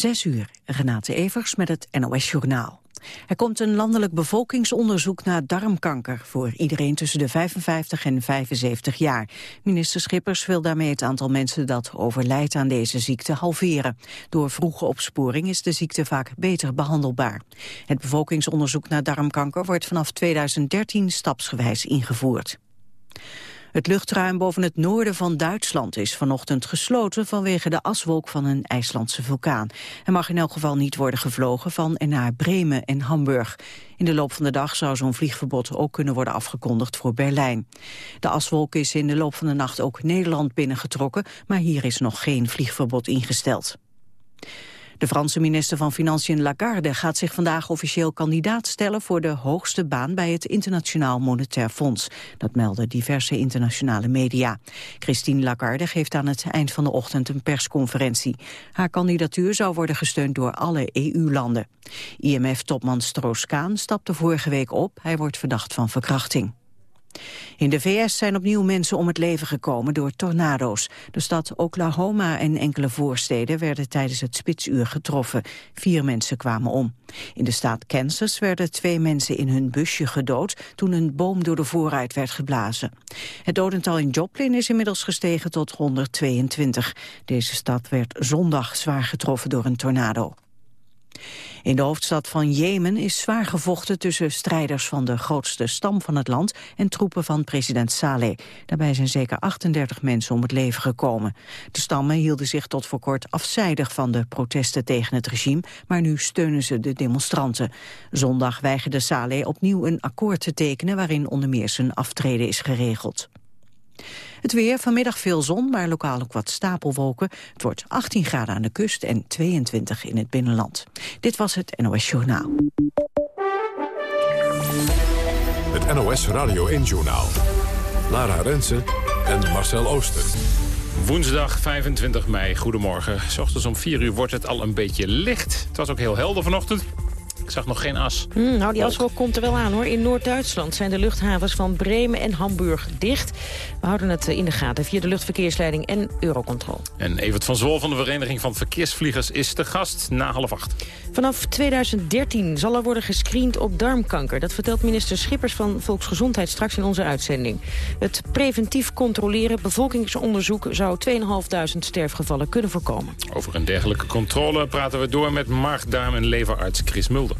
Zes uur, Renate Evers met het NOS Journaal. Er komt een landelijk bevolkingsonderzoek naar darmkanker... voor iedereen tussen de 55 en 75 jaar. Minister Schippers wil daarmee het aantal mensen dat overlijdt aan deze ziekte halveren. Door vroege opsporing is de ziekte vaak beter behandelbaar. Het bevolkingsonderzoek naar darmkanker wordt vanaf 2013 stapsgewijs ingevoerd. Het luchtruim boven het noorden van Duitsland is vanochtend gesloten vanwege de aswolk van een IJslandse vulkaan. Er mag in elk geval niet worden gevlogen van en naar Bremen en Hamburg. In de loop van de dag zou zo'n vliegverbod ook kunnen worden afgekondigd voor Berlijn. De aswolk is in de loop van de nacht ook Nederland binnengetrokken, maar hier is nog geen vliegverbod ingesteld. De Franse minister van Financiën Lagarde gaat zich vandaag officieel kandidaat stellen voor de hoogste baan bij het Internationaal Monetair Fonds. Dat melden diverse internationale media. Christine Lagarde geeft aan het eind van de ochtend een persconferentie. Haar kandidatuur zou worden gesteund door alle EU-landen. IMF-topman Stroos-Kaan stapte vorige week op. Hij wordt verdacht van verkrachting. In de VS zijn opnieuw mensen om het leven gekomen door tornado's. De stad Oklahoma en enkele voorsteden werden tijdens het spitsuur getroffen. Vier mensen kwamen om. In de staat Kansas werden twee mensen in hun busje gedood... toen een boom door de voorruit werd geblazen. Het dodental in Joplin is inmiddels gestegen tot 122. Deze stad werd zondag zwaar getroffen door een tornado. In de hoofdstad van Jemen is zwaar gevochten tussen strijders van de grootste stam van het land en troepen van president Saleh. Daarbij zijn zeker 38 mensen om het leven gekomen. De stammen hielden zich tot voor kort afzijdig van de protesten tegen het regime, maar nu steunen ze de demonstranten. Zondag weigerde Saleh opnieuw een akkoord te tekenen waarin onder meer zijn aftreden is geregeld. Het weer, vanmiddag veel zon, maar lokaal ook wat stapelwolken. Het wordt 18 graden aan de kust en 22 in het binnenland. Dit was het NOS Journaal. Het NOS Radio 1 Journaal. Lara Rensen en Marcel Ooster. Woensdag 25 mei, goedemorgen. S ochtends om 4 uur wordt het al een beetje licht. Het was ook heel helder vanochtend. Ik zag nog geen as. Hmm, nou, die aswolk komt er wel aan hoor. In Noord-Duitsland zijn de luchthavens van Bremen en Hamburg dicht. We houden het eh, in de gaten via de luchtverkeersleiding en Eurocontrol. En Evert van Zwol van de Vereniging van Verkeersvliegers is de gast na half acht. Vanaf 2013 zal er worden gescreend op darmkanker. Dat vertelt minister Schippers van Volksgezondheid straks in onze uitzending. Het preventief controleren bevolkingsonderzoek zou 2.500 sterfgevallen kunnen voorkomen. Over een dergelijke controle praten we door met maag, darm en leverarts Chris Mulder.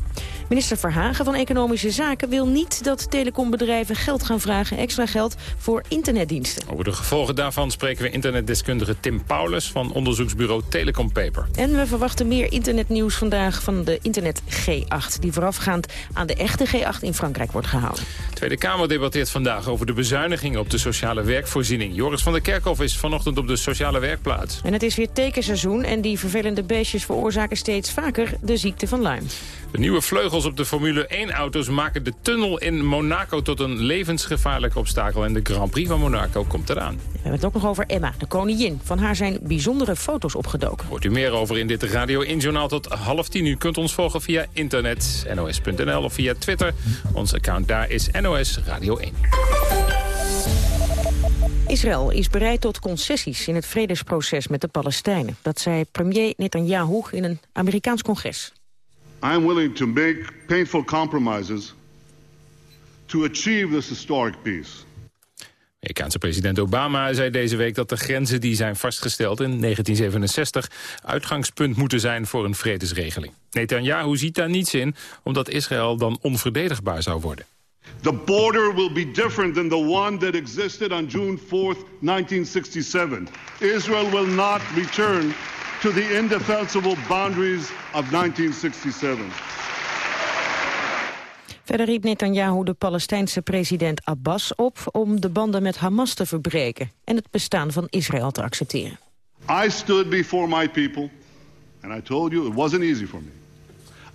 Minister Verhagen van Economische Zaken wil niet dat telecombedrijven geld gaan vragen, extra geld, voor internetdiensten. Over de gevolgen daarvan spreken we internetdeskundige Tim Paulus van onderzoeksbureau Telecom Paper. En we verwachten meer internetnieuws vandaag van de internet G8, die voorafgaand aan de echte G8 in Frankrijk wordt gehouden. De Tweede Kamer debatteert vandaag over de bezuinigingen op de sociale werkvoorziening. Joris van der Kerkhof is vanochtend op de sociale werkplaats. En het is weer tekenseizoen en die vervelende beestjes veroorzaken steeds vaker de ziekte van Lyme. De nieuwe vleugels op de Formule 1-auto's maken de tunnel in Monaco tot een levensgevaarlijk obstakel. En de Grand Prix van Monaco komt eraan. We hebben het ook nog over Emma, de koningin. Van haar zijn bijzondere foto's opgedoken. Hoort u meer over in dit Radio 1-journaal tot half tien. U kunt ons volgen via internet, nos.nl of via Twitter. Ons account daar is NOS Radio 1. Israël is bereid tot concessies in het vredesproces met de Palestijnen. Dat zei premier Netanyahu in een Amerikaans congres. I am willing to make painful compromises to achieve this historic peace. Amerikaanse president Obama zei deze week dat de grenzen die zijn vastgesteld in 1967 uitgangspunt moeten zijn voor een vredesregeling. Netanyahu ziet daar niets in, omdat Israël dan onverdedigbaar zou worden. The border will be different than the one that existed on June 4th, 1967. Israel will not return to the indefensible boundaries of 1967. Verder riep Netanyahu de Palestijnse president Abbas op om de banden met Hamas te verbreken en het bestaan van Israël te accepteren. I stood before my people and I told you it wasn't easy for me.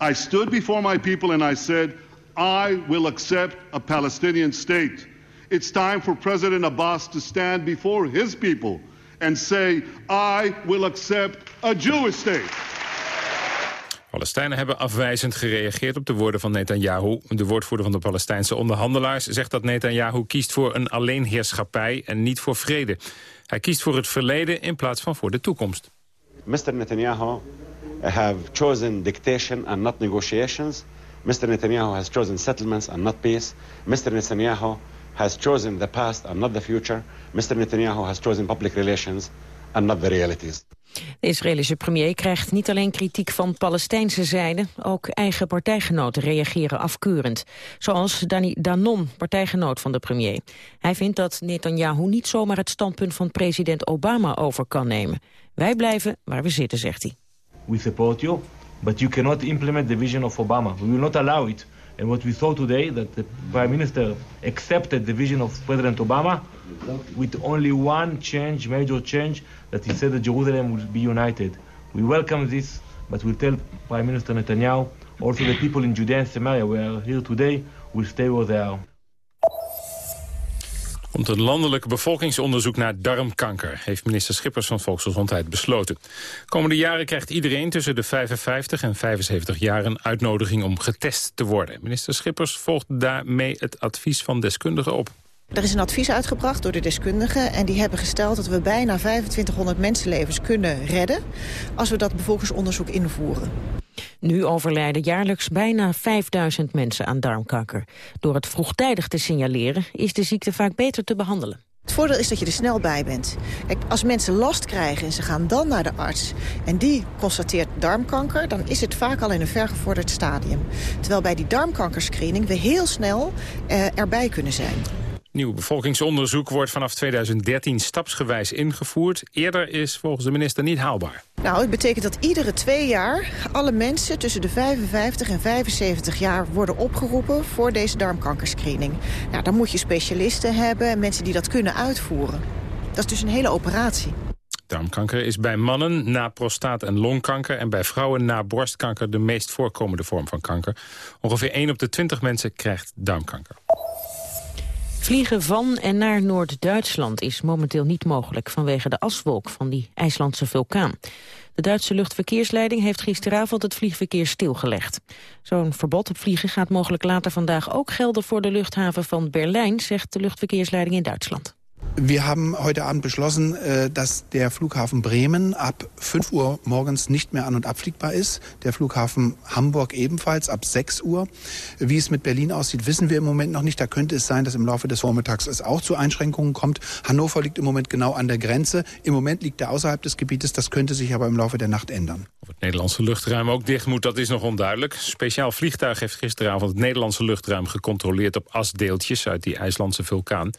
I stood before my people and I said I will accept a Palestinian state. It's time for President Abbas to stand before his people and say I will accept a Jewish state. Palestijnen hebben afwijzend gereageerd op de woorden van Netanyahu. De woordvoerder van de Palestijnse onderhandelaars zegt dat Netanyahu kiest voor een alleenheerschappij en niet voor vrede. Hij kiest voor het verleden in plaats van voor de toekomst. Mr. Netanyahu have chosen dictation and not negotiations. Mr. Netanyahu has chosen settlements and not peace. Mr. Netanyahu has chosen the past and not the future. Mr. Netanyahu has chosen public relations and not the realities. De Israëlische premier krijgt niet alleen kritiek van Palestijnse zijde, ook eigen partijgenoten reageren afkeurend. Zoals Danny Danon, partijgenoot van de premier. Hij vindt dat Netanyahu niet zomaar het standpunt van president Obama over kan nemen. Wij blijven waar we zitten, zegt hij. We support you, but you cannot implement the vision of Obama. We will not allow it. And what we saw today, that the Prime Minister accepted the vision of President Obama with only one change, major change, that he said that Jerusalem will be united. We welcome this, but we tell Prime Minister Netanyahu, also the people in Judea and Samaria, we are here today, will stay where they are. Komt een landelijk bevolkingsonderzoek naar darmkanker... heeft minister Schippers van Volksgezondheid besloten. Komende jaren krijgt iedereen tussen de 55 en 75 jaar... een uitnodiging om getest te worden. Minister Schippers volgt daarmee het advies van deskundigen op. Er is een advies uitgebracht door de deskundigen... en die hebben gesteld dat we bijna 2500 mensenlevens kunnen redden... als we dat bevolkingsonderzoek invoeren. Nu overlijden jaarlijks bijna 5000 mensen aan darmkanker. Door het vroegtijdig te signaleren is de ziekte vaak beter te behandelen. Het voordeel is dat je er snel bij bent. Kijk, als mensen last krijgen en ze gaan dan naar de arts... en die constateert darmkanker, dan is het vaak al in een vergevorderd stadium. Terwijl bij die darmkankerscreening we heel snel eh, erbij kunnen zijn. Nieuw bevolkingsonderzoek wordt vanaf 2013 stapsgewijs ingevoerd. Eerder is volgens de minister niet haalbaar. Nou, het betekent dat iedere twee jaar alle mensen tussen de 55 en 75 jaar worden opgeroepen voor deze darmkankerscreening. Nou, dan moet je specialisten hebben en mensen die dat kunnen uitvoeren. Dat is dus een hele operatie. Darmkanker is bij mannen na prostaat- en longkanker... en bij vrouwen na borstkanker de meest voorkomende vorm van kanker. Ongeveer 1 op de 20 mensen krijgt darmkanker. Vliegen van en naar Noord-Duitsland is momenteel niet mogelijk vanwege de aswolk van die IJslandse vulkaan. De Duitse luchtverkeersleiding heeft gisteravond het vliegverkeer stilgelegd. Zo'n verbod op vliegen gaat mogelijk later vandaag ook gelden voor de luchthaven van Berlijn, zegt de luchtverkeersleiding in Duitsland. Wir haben heute Abend beschlossen, äh, dass der Flughafen Bremen ab 5 Uhr morgens nicht mehr an- und abfliegbar ist. Der Flughafen Hamburg ebenfalls ab 6 Uhr. Wie es mit Berlin aussieht, wissen wir im Moment noch nicht. Da könnte es sein, dass im Laufe des Vormittags es auch zu Einschränkungen kommt. Hannover liegt im Moment genau an der Grenze. Im Moment liegt er außerhalb des Gebietes. Das könnte sich aber im Laufe der Nacht ändern. Of het Nederlandse luchtruim ook dicht moet, dat is nog onduidelijk. Speciaal vliegtuig heeft gisteravond het Nederlandse luchtruim gecontroleerd op asdeeltjes uit die IJslandse vulkaan.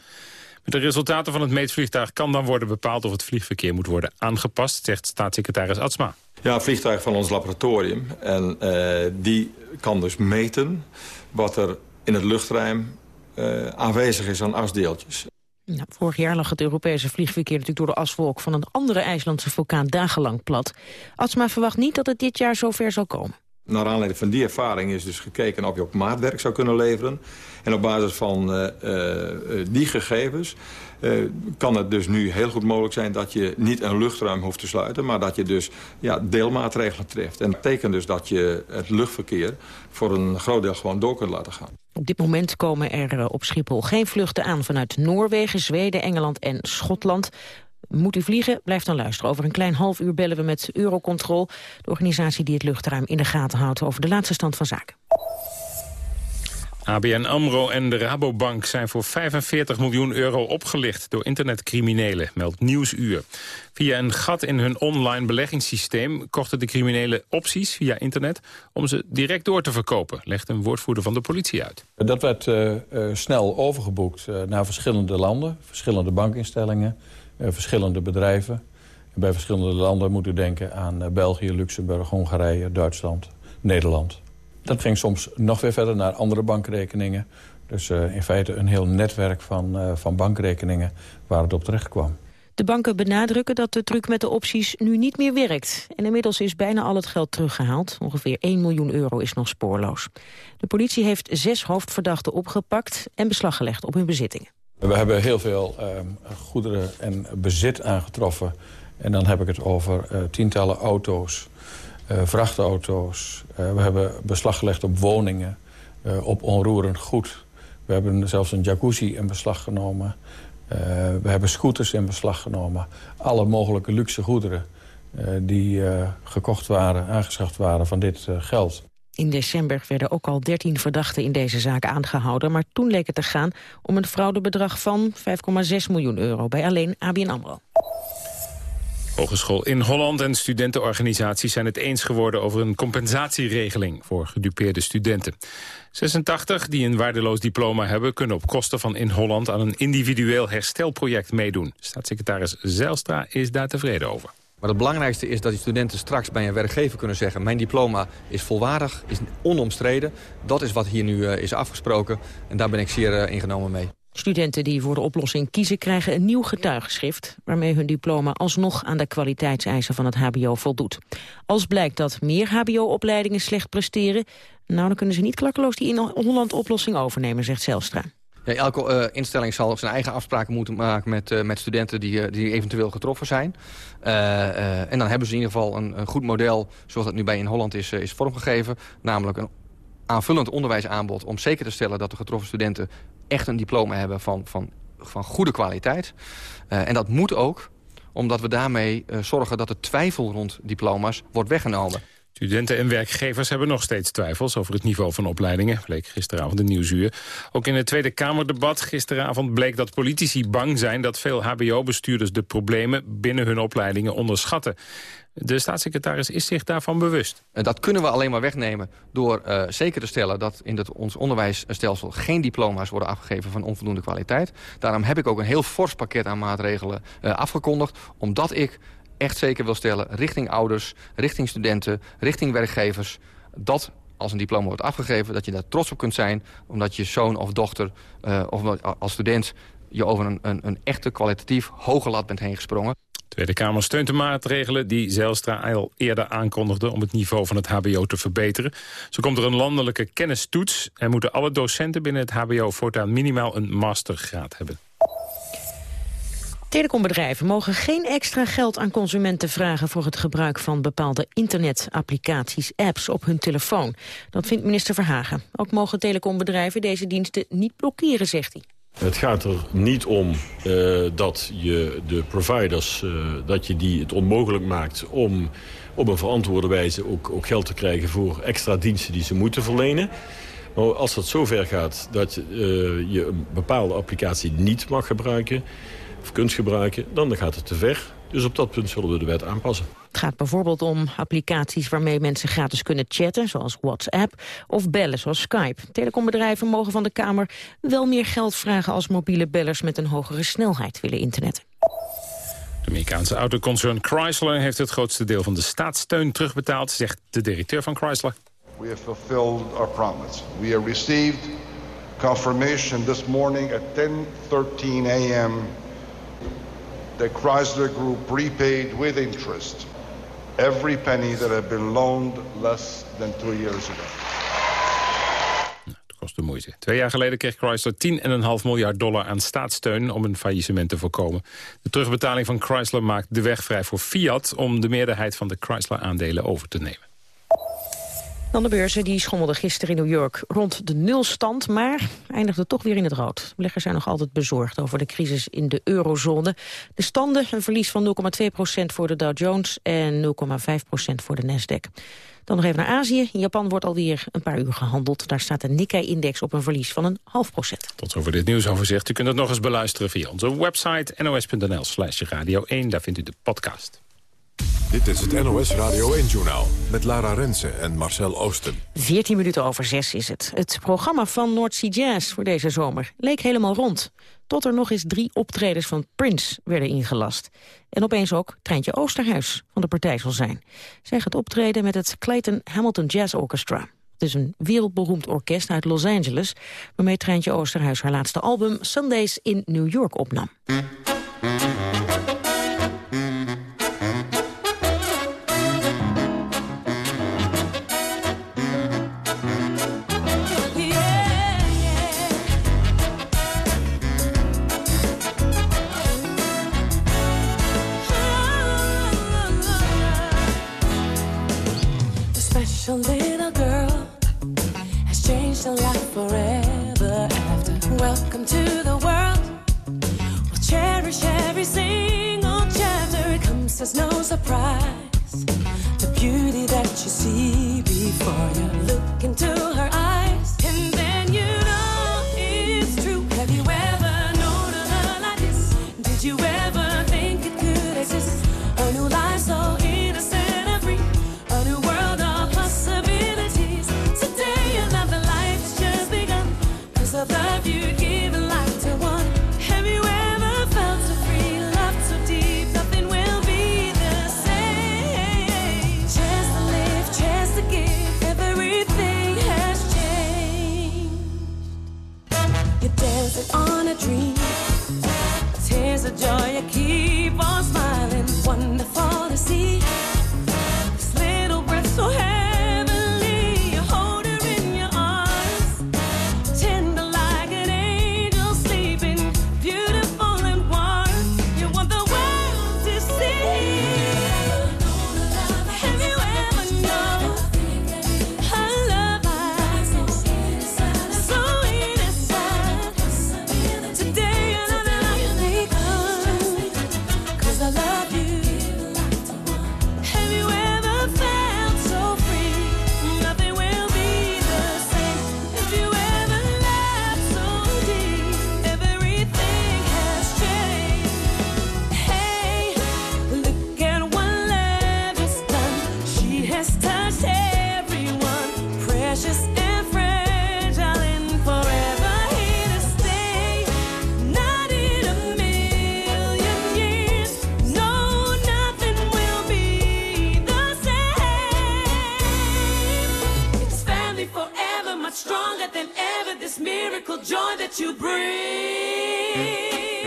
Met de resultaten van het meetvliegtuig kan dan worden bepaald of het vliegverkeer moet worden aangepast, zegt staatssecretaris Atsma. Ja, een vliegtuig van ons laboratorium. En uh, die kan dus meten wat er in het luchtruim uh, aanwezig is aan asdeeltjes. Nou, vorig jaar lag het Europese vliegverkeer natuurlijk door de aswolk van een andere IJslandse vulkaan dagenlang plat. Atsma verwacht niet dat het dit jaar zover zal komen. Naar aanleiding van die ervaring is dus gekeken of je op maatwerk zou kunnen leveren. En op basis van uh, uh, die gegevens kan het dus nu heel goed mogelijk zijn... dat je niet een luchtruim hoeft te sluiten... maar dat je dus ja, deelmaatregelen treft. En dat betekent dus dat je het luchtverkeer voor een groot deel gewoon door kunt laten gaan. Op dit moment komen er op Schiphol geen vluchten aan vanuit Noorwegen, Zweden, Engeland en Schotland. Moet u vliegen? Blijf dan luisteren. Over een klein half uur bellen we met Eurocontrol... de organisatie die het luchtruim in de gaten houdt... over de laatste stand van zaken. ABN AMRO en de Rabobank zijn voor 45 miljoen euro opgelicht door internetcriminelen, meldt Nieuwsuur. Via een gat in hun online beleggingssysteem kochten de criminelen opties via internet om ze direct door te verkopen, legt een woordvoerder van de politie uit. Dat werd uh, uh, snel overgeboekt uh, naar verschillende landen, verschillende bankinstellingen, verschillende bedrijven. En bij verschillende landen moet u denken aan België, Luxemburg, Hongarije, Duitsland, Nederland. Dat ging soms nog weer verder naar andere bankrekeningen. Dus uh, in feite een heel netwerk van, van bankrekeningen waar het op terecht kwam. De banken benadrukken dat de truc met de opties nu niet meer werkt. En inmiddels is bijna al het geld teruggehaald. Ongeveer 1 miljoen euro is nog spoorloos. De politie heeft zes hoofdverdachten opgepakt en beslag gelegd op hun bezittingen. We hebben heel veel uh, goederen en bezit aangetroffen. En dan heb ik het over uh, tientallen auto's, uh, vrachtauto's. Uh, we hebben beslag gelegd op woningen, op onroerend goed. We hebben zelfs een jacuzzi in beslag genomen. we hebben scooters in beslag genomen. Alle mogelijke luxe goederen die gekocht waren, aangeschaft waren van dit geld. In december werden ook al 13 verdachten in deze zaak aangehouden... maar toen leek het te gaan om een fraudebedrag van 5,6 miljoen euro... bij alleen ABN AMRO. Hogeschool in Holland en studentenorganisaties zijn het eens geworden over een compensatieregeling voor gedupeerde studenten. 86 die een waardeloos diploma hebben kunnen op kosten van in Holland aan een individueel herstelproject meedoen. Staatssecretaris Zijlstra is daar tevreden over. Maar het belangrijkste is dat die studenten straks bij een werkgever kunnen zeggen... mijn diploma is volwaardig, is onomstreden. Dat is wat hier nu uh, is afgesproken en daar ben ik zeer uh, ingenomen mee. Studenten die voor de oplossing kiezen krijgen een nieuw getuigenschrift... waarmee hun diploma alsnog aan de kwaliteitseisen van het hbo voldoet. Als blijkt dat meer hbo-opleidingen slecht presteren... nou, dan kunnen ze niet klakkeloos die in Holland oplossing overnemen, zegt Zelstra. Elke uh, instelling zal zijn eigen afspraken moeten maken met, uh, met studenten die, uh, die eventueel getroffen zijn. en dan hebben ze in ieder geval een, een, goed model, zoals dat nu bij in Holland is, is vormgegeven. Namelijk een aanvullend onderwijsaanbod om zeker te stellen dat de getroffen studenten echt een diploma hebben van, van, van goede kwaliteit. en dat moet ook, omdat we daarmee zorgen dat de twijfel rond diploma's wordt weggenomen. Studenten en werkgevers hebben nog steeds twijfels over het niveau van opleidingen, bleek gisteravond in Nieuwsuur. Ook in het Tweede Kamerdebat gisteravond bleek dat politici bang zijn dat veel hbo-bestuurders de problemen binnen hun opleidingen onderschatten. De staatssecretaris is zich daarvan bewust. Dat kunnen we alleen maar wegnemen door uh, zeker te stellen... dat in het, ons onderwijsstelsel geen diploma's worden afgegeven van onvoldoende kwaliteit. Daarom heb ik ook een heel fors pakket aan maatregelen uh, afgekondigd... omdat ik echt zeker wil stellen richting ouders, richting studenten, richting werkgevers... dat als een diploma wordt afgegeven, dat je daar trots op kunt zijn... omdat je zoon of dochter uh, of als student je over een, een, een echte kwalitatief hoge lat bent heen gesprongen. De Tweede Kamer steunt de maatregelen die Zijlstra al eerder aankondigde... om het niveau van het hbo te verbeteren. Zo komt er een landelijke kennistoets... en moeten alle docenten binnen het hbo voortaan minimaal een mastergraad hebben. Telecombedrijven mogen geen extra geld aan consumenten vragen... voor het gebruik van bepaalde internetapplicaties, apps op hun telefoon. Dat vindt minister Verhagen. Ook mogen telecombedrijven deze diensten niet blokkeren, zegt hij. Het gaat er niet om uh, dat je de providers uh, dat je die het onmogelijk maakt om op een verantwoorde wijze ook, ook geld te krijgen voor extra diensten die ze moeten verlenen. Maar als dat zover gaat dat uh, je een bepaalde applicatie niet mag gebruiken of kunt gebruiken, dan gaat het te ver. Dus op dat punt zullen we de wet aanpassen. Het gaat bijvoorbeeld om applicaties waarmee mensen gratis kunnen chatten, zoals WhatsApp, of bellen, zoals Skype. Telecombedrijven mogen van de Kamer wel meer geld vragen als mobiele bellers met een hogere snelheid willen internetten. De Amerikaanse autoconcern Chrysler heeft het grootste deel van de staatssteun terugbetaald, zegt de directeur van Chrysler. We have fulfilled our promise. We have received confirmation this morning at 10:13 a.m the Chrysler Group prepaid with interest every penny that had been loaned less than two years ago. Dat kost de moeite. Twee jaar geleden kreeg Chrysler 10,5 miljard dollar aan staatssteun om een faillissement te voorkomen. De terugbetaling van Chrysler maakt de weg vrij voor Fiat om de meerderheid van de Chrysler-aandelen over te nemen. Dan de beurzen die schommelden gisteren in New York rond de nulstand, maar eindigde toch weer in het rood. Beleggers zijn nog altijd bezorgd over de crisis in de eurozone. De standen een verlies van 0,2% voor de Dow Jones en 0,5% voor de Nasdaq. Dan nog even naar Azië. In Japan wordt alweer een paar uur gehandeld. Daar staat de Nikkei-index op een verlies van een half procent. Tot over dit nieuwsoverzicht. U kunt het nog eens beluisteren via onze website nos.nl slash radio 1. Daar vindt u de podcast. Dit is het NOS Radio 1-journaal met Lara Rensen en Marcel Oosten. 14 minuten over 6 is het. Het programma van North Sea Jazz voor deze zomer leek helemaal rond. Tot er nog eens drie optredens van Prince werden ingelast. En opeens ook Treintje Oosterhuis van de partij zal zijn. Zij gaat optreden met het Clayton Hamilton Jazz Orchestra. Het is een wereldberoemd orkest uit Los Angeles... waarmee Treintje Oosterhuis haar laatste album Sundays in New York opnam. There's no surprise. the beauty that you see before you look into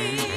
me.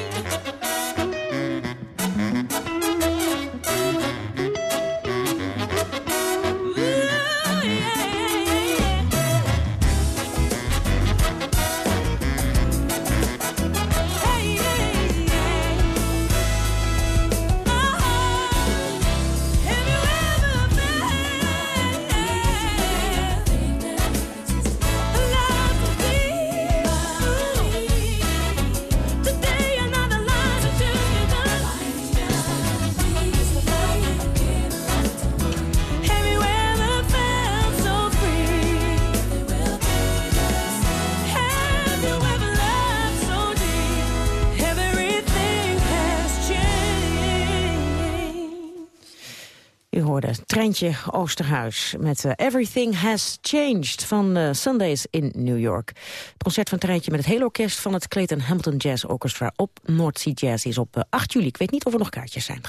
Treintje Oosterhuis met eh, Everything Has Changed van eh, Sundays in New York. Het concert van Treintje met het hele orkest van het Clayton Hamilton Jazz Orchestra op Sea Jazz is op eh, 8 juli. Ik weet niet of er nog kaartjes zijn.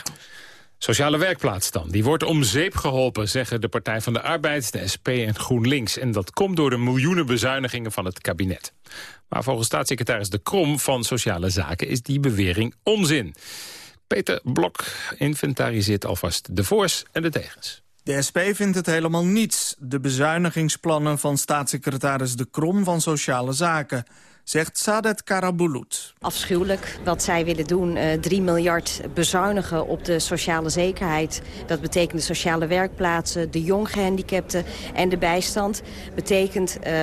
Sociale werkplaats dan. Die wordt om zeep geholpen, zeggen de Partij van de Arbeid, de SP en GroenLinks. En dat komt door de miljoenen bezuinigingen van het kabinet. Maar volgens staatssecretaris De Krom van Sociale Zaken is die bewering onzin. Peter Blok inventariseert alvast de voors en de tegens. De SP vindt het helemaal niets, de bezuinigingsplannen van staatssecretaris De Krom van Sociale Zaken, zegt Sadet Karabulut. Afschuwelijk wat zij willen doen. eh 3 miljard bezuinigen op de sociale zekerheid. Dat betekent de sociale werkplaatsen, de jong gehandicapten en de bijstand. Betekent eh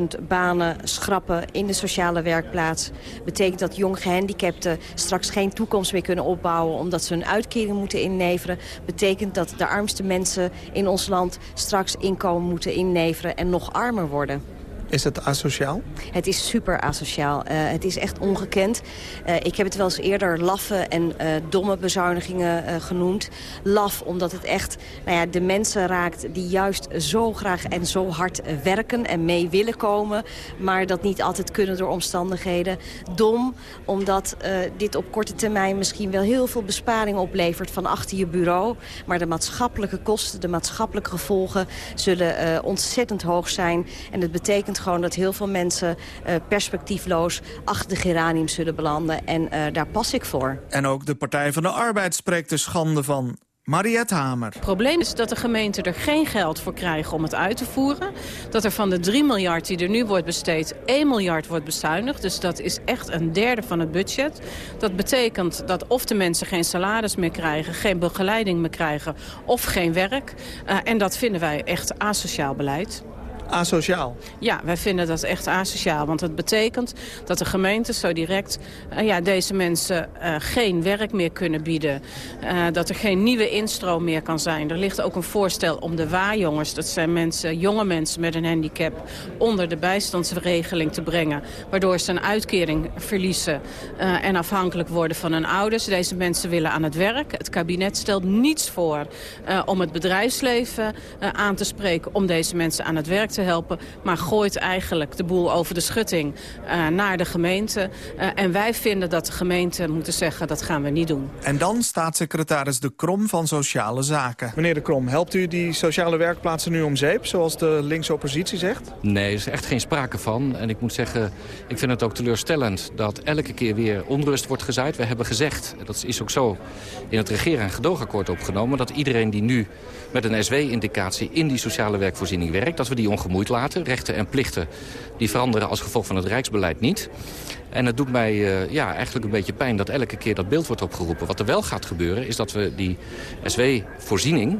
60.000 banen schrappen in de sociale werkplaats. Betekent dat jong gehandicapten straks geen toekomst meer kunnen opbouwen... omdat ze hun uitkering moeten inneveren. Betekent dat de armste mensen in ons land straks inkomen moeten inneveren... en nog armer worden. Is het asociaal? Het is super asociaal. Eh, het is echt ongekend. Eh, ik heb het wel eens eerder laffe en eh, domme bezuinigingen genoemd. Laf omdat het echt nou ja, de mensen raakt die juist zo graag en zo hard werken en mee willen komen. Maar dat niet altijd kunnen door omstandigheden. Dom omdat dit op korte termijn misschien wel heel veel besparing oplevert van achter je bureau. Maar de maatschappelijke kosten, de maatschappelijke gevolgen zullen ontzettend hoog zijn. En het betekent gewoon dat heel veel mensen eh, perspectiefloos achter de geranium zullen belanden. En eh, daar pas ik voor. En ook de Partij van de Arbeid spreekt er schande van. Mariette Hamer. Het probleem is dat de gemeenten er geen geld voor krijgen om het uit te voeren. Dat er van de 3 miljard die er nu wordt besteed, 1 miljard wordt bezuinigd. Dus dat is echt een derde van het budget. Dat betekent dat of de mensen geen salaris meer krijgen, geen begeleiding meer krijgen of geen werk. Uh, en dat vinden wij echt asociaal beleid. Asociaal? Ja, wij vinden dat echt asociaal. Want het betekent dat de gemeente zo direct uh, ja, deze mensen uh, geen werk meer kunnen bieden. Uh, dat er geen nieuwe instroom meer kan zijn. Er ligt ook een voorstel om de waarjongens, dat zijn mensen, jonge mensen met een handicap, onder de bijstandsregeling te brengen. Waardoor ze een uitkering verliezen en afhankelijk worden van hun ouders. Deze mensen willen aan het werk. Het kabinet stelt niets voor om het bedrijfsleven aan te spreken om deze mensen aan het werk te helpen. Maar gooit eigenlijk de boel over de schutting uh, naar de gemeente. Uh, en wij vinden dat de gemeente moeten zeggen dat gaan we niet doen. En dan staatssecretaris De Krom van Sociale Zaken. Meneer De Krom, helpt u die sociale werkplaatsen nu om zeep, zoals de linkse oppositie zegt? Nee, er is echt geen sprake van. En ik moet zeggen, ik vind het ook teleurstellend dat elke keer weer onrust wordt gezaaid. We hebben gezegd, dat is ook zo in het regeren- en gedoogakkoord opgenomen... dat iedereen die nu met een SW-indicatie in die sociale werkvoorziening werkt... dat we die ongemoeid laten. Rechten en plichten die veranderen als gevolg van het Rijksbeleid niet. En het doet mij uh, ja, eigenlijk een beetje pijn dat elke keer dat beeld wordt opgeroepen. Wat er wel gaat gebeuren is dat we die SW-voorziening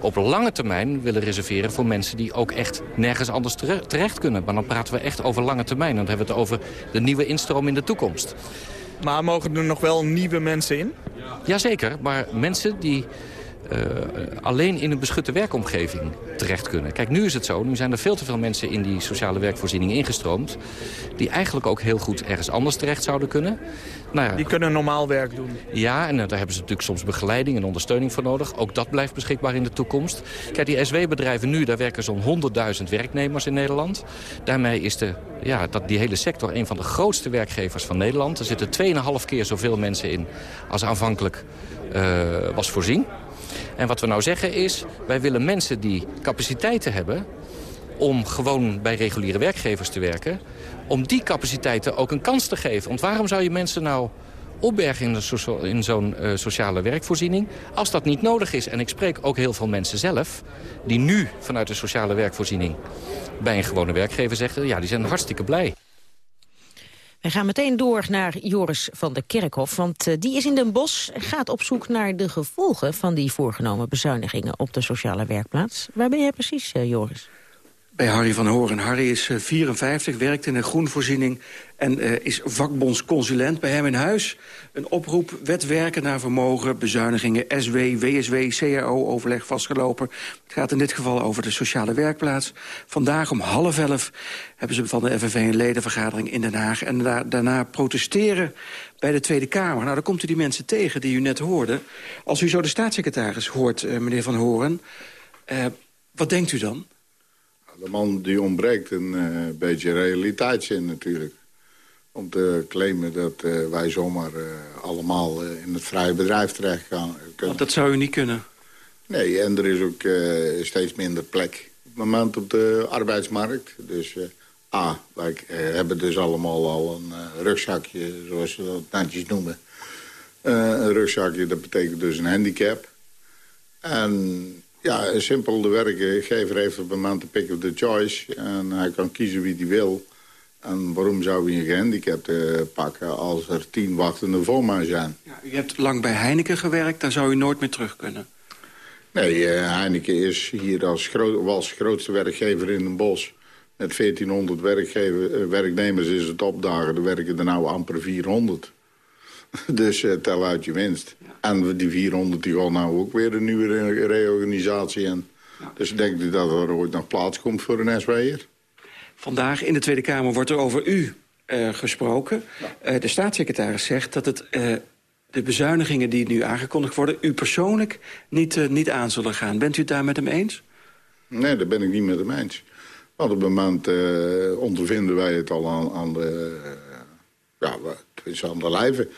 op lange termijn willen reserveren... voor mensen die ook echt nergens anders terecht kunnen. Maar dan praten we echt over lange termijn. Dan hebben we het over de nieuwe instroom in de toekomst. Maar mogen er nog wel nieuwe mensen in? Jazeker, maar mensen die uh, alleen in een beschutte werkomgeving terecht kunnen. Kijk, nu is het zo, nu zijn er veel te veel mensen in die sociale werkvoorziening ingestroomd... die eigenlijk ook heel goed ergens anders terecht zouden kunnen. Nou ja, die kunnen normaal werk doen. Ja, en uh, daar hebben ze natuurlijk soms begeleiding en ondersteuning voor nodig. Ook dat blijft beschikbaar in de toekomst. Kijk, die SW-bedrijven nu, daar werken zo'n 100.000 werknemers in Nederland. Daarmee is de, ja, dat, die hele sector een van de grootste werkgevers van Nederland. Er zitten 2,5 keer zoveel mensen in als aanvankelijk uh, was voorzien. En wat we nou zeggen is, wij willen mensen die capaciteiten hebben om gewoon bij reguliere werkgevers te werken... om die capaciteiten ook een kans te geven. Want waarom zou je mensen nou opbergen in zo'n uh, sociale werkvoorziening... als dat niet nodig is? En ik spreek ook heel veel mensen zelf... die nu vanuit de sociale werkvoorziening bij een gewone werkgever zeggen... ja, die zijn hartstikke blij. We gaan meteen door naar Joris van der Kerkhof, want uh, die is in Den Bosch... gaat op zoek naar de gevolgen van die voorgenomen bezuinigingen op de sociale werkplaats. Waar ben jij precies, uh, Joris? Bij Harry van Horen. Harry is 54, werkt in een groenvoorziening en uh, is vakbondsconsulent bij hem in huis. Een oproep, wetwerken naar vermogen, bezuinigingen, SW, WSW, CAO-overleg vastgelopen. Het gaat in dit geval over de sociale werkplaats. Vandaag om half elf hebben ze van de FNV een ledenvergadering in Den Haag. En da daarna protesteren bij de Tweede Kamer. Nou, dan komt u die mensen tegen die u net hoorde. Als u zo de staatssecretaris hoort, uh, meneer Van Horen, wat denkt u dan? De man die ontbreekt een uh, beetje realiteitszin natuurlijk. Om te claimen dat uh, wij zomaar uh, allemaal in het vrije bedrijf terecht gaan. Want dat zou u niet kunnen? Nee, en er is ook steeds minder plek op het moment op de arbeidsmarkt. Dus A, wij hebben dus allemaal al een rugzakje, zoals ze dat netjes noemen. een rugzakje, dat betekent dus een handicap. En ja, simpel. De werkgever heeft op een moment de pick of the choice. En hij kan kiezen wie hij wil. En waarom zou hij een gehandicapte pakken als er tien wachtende voor mij zijn? Ja, u hebt lang bij Heineken gewerkt, daar zou u nooit meer terug kunnen. Nee, uh, Heineken is hier als, groot, als grootste werkgever in een bos. Met 1400 werkgever, uh, werknemers is het opdagen. Er werken er nou amper 400. dus uh, tel uit je winst. En die 400 die gaan nou ook weer een nieuwe re reorganisatie in. Ja. Dus denk je dat er ooit nog plaats komt voor een SW'er? Vandaag in de Tweede Kamer wordt er over u uh, gesproken. Ja. Uh, de staatssecretaris zegt dat het, uh, de bezuinigingen die nu aangekondigd worden... u persoonlijk niet, niet aan zullen gaan. Bent u het daar met hem eens? Nee, daar ben ik niet met hem eens. Want op het moment ondervinden wij het al aan, aan de... ja, het is aan de lijve.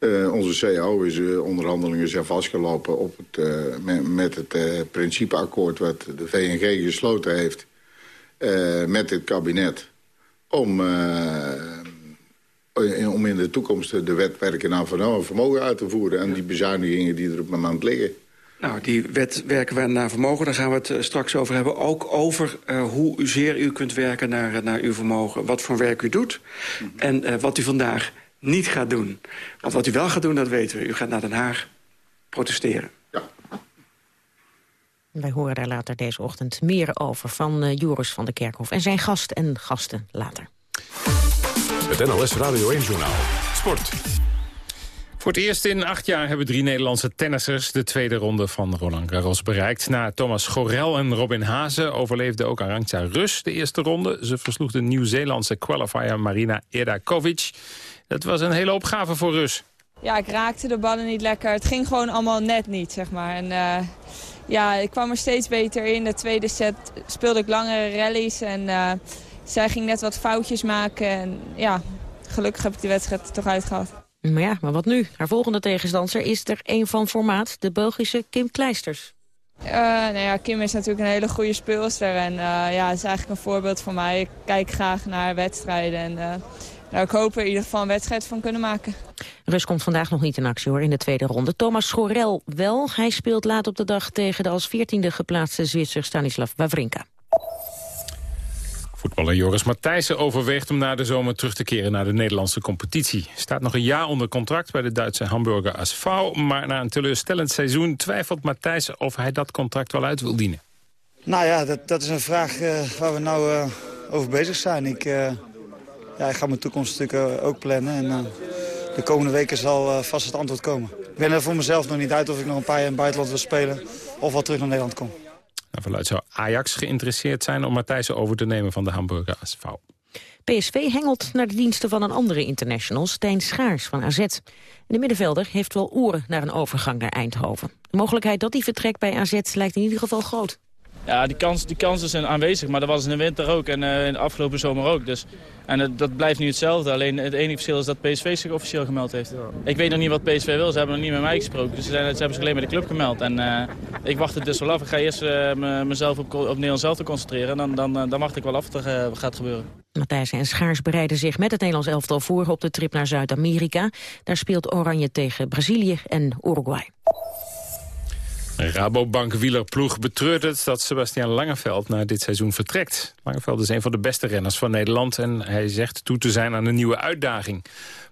Uh, onze CAO is uh, onderhandelingen zijn vastgelopen op het, uh, met, met, het principeakkoord wat de VNG gesloten heeft met dit kabinet. Om, om in de toekomst de wet werken naar vermogen uit te voeren en die bezuinigingen die er op het moment liggen. Nou, die wet werken we naar vermogen, daar gaan we het straks over hebben. Ook over uh, hoe zeer u kunt werken naar, naar uw vermogen. Wat voor werk u doet. Mm -hmm. En uh, wat u vandaag niet gaat doen. Want wat u wel gaat doen, dat weten we. U gaat naar Den Haag protesteren. Ja. Wij horen daar later deze ochtend meer over van uh, Joris van der Kerkhof en zijn gast en gasten later. Het NOS Radio 1-journaal. Sport. Voor het eerst in acht jaar hebben drie Nederlandse tennissers... de tweede ronde van Roland Garros bereikt. Na Thomas Gorel en Robin Haase overleefde ook Arantxa Rus de eerste ronde. Ze versloeg de Nieuw-Zeelandse qualifier Marina Erdakovic. Dat was een hele opgave voor Rus. Ja, ik raakte de ballen niet lekker. Het ging gewoon allemaal net niet, zeg maar. En, uh, ja, ik kwam er steeds beter in. De tweede set speelde ik langere rallies en... Uh, zij ging net wat foutjes maken. En ja, gelukkig heb ik de wedstrijd toch uitgehaald. Maar ja, maar wat nu? Haar volgende tegenstander is er een van formaat, de Belgische Kim Kleisters. Uh, nou ja, Kim is natuurlijk een hele goede speelster en uh, ja, is eigenlijk een voorbeeld van mij. Ik kijk graag naar wedstrijden en uh, nou, ik hoop er in ieder geval een wedstrijd van kunnen maken. Rus komt vandaag nog niet in actie hoor in de tweede ronde. Thomas Schorel wel. Hij speelt laat op de dag tegen de als veertiende geplaatste Zwitser Stanislav Wawrinka. Voetballer Joris Matthijssen overweegt om na de zomer terug te keren naar de Nederlandse competitie. Staat nog een jaar onder contract bij de Duitse Hamburger SV, maar na een teleurstellend seizoen twijfelt Matthijssen of hij dat contract wel uit wil dienen. Nou ja, dat, dat is een vraag uh, waar we nou uh, over bezig zijn. Ik, uh, ja, ik ga mijn toekomst natuurlijk ook plannen en de komende weken zal vast het antwoord komen. Ik ben er voor mezelf nog niet uit of ik nog een paar jaar in het buitenland wil spelen of wel terug naar Nederland kom. Naar verluidt zou Ajax geïnteresseerd zijn om Matthijssen over te nemen van de Hamburger SV. PSV hengelt naar de diensten van een andere international, Stijn Schaars van AZ. De middenvelder heeft wel oren naar een overgang naar Eindhoven. De mogelijkheid dat hij vertrekt bij AZ lijkt in ieder geval groot. Ja, die, kans, die kansen zijn aanwezig, maar dat was in de winter ook en uh, in de afgelopen zomer ook. Dus, en uh, dat blijft nu hetzelfde, alleen het enige verschil is dat PSV zich officieel gemeld heeft. Ik weet nog niet wat PSV wil, ze hebben nog niet met mij gesproken, dus ze, zijn, ze hebben zich alleen bij de club gemeld. En uh, ik wacht het dus wel af, ik ga eerst mezelf op, op Nederland zelf te concentreren en dan, dan, dan wacht ik wel af wat er gaat gebeuren. Matthijs en Schaars bereiden zich met het Nederlands elftal voor op de trip naar Zuid-Amerika. Daar speelt Oranje tegen Brazilië en Uruguay. Rabobank wielerploeg betreurt het dat Sebastian Langeveld na dit seizoen vertrekt. Langeveld is een van de beste renners van Nederland en hij zegt toe te zijn aan een nieuwe uitdaging.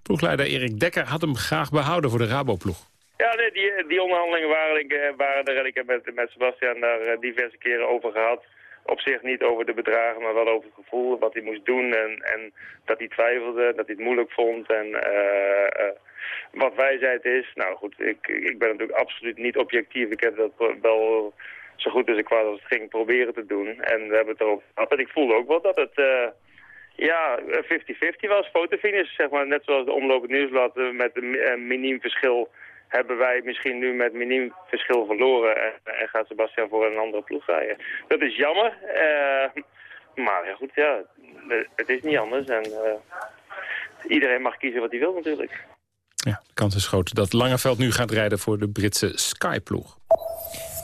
Ploegleider Erik Dekker had hem graag behouden voor de Raboploeg. Ja, nee, die, die onderhandelingen waren, waren er en ik heb met, met Sebastian daar eh, diverse keren over gehad. Op zich niet over de bedragen, maar wel over het gevoel, wat hij moest doen en, en dat hij twijfelde, dat hij het moeilijk vond en... Uh, uh, wat wijsheid is. Nou goed, ik, ik ben natuurlijk absoluut niet objectief. Ik heb dat wel zo goed als ik was als het ging proberen te doen. En we hebben het. En ik voelde ook wel dat het... Uh, ja, 50-50 was, fotofinish, zeg maar. Net zoals de omloop nieuwsblad met een miniem verschil hebben wij misschien nu met miniem verschil verloren en, en, gaat Sebastian voor een andere ploeg rijden. Dat is jammer, uh, maar ja, goed, ja, het is niet anders en uh, iedereen mag kiezen wat hij wil natuurlijk. Ja, de kans is groot dat Langeveld nu gaat rijden voor de Britse Skyploeg.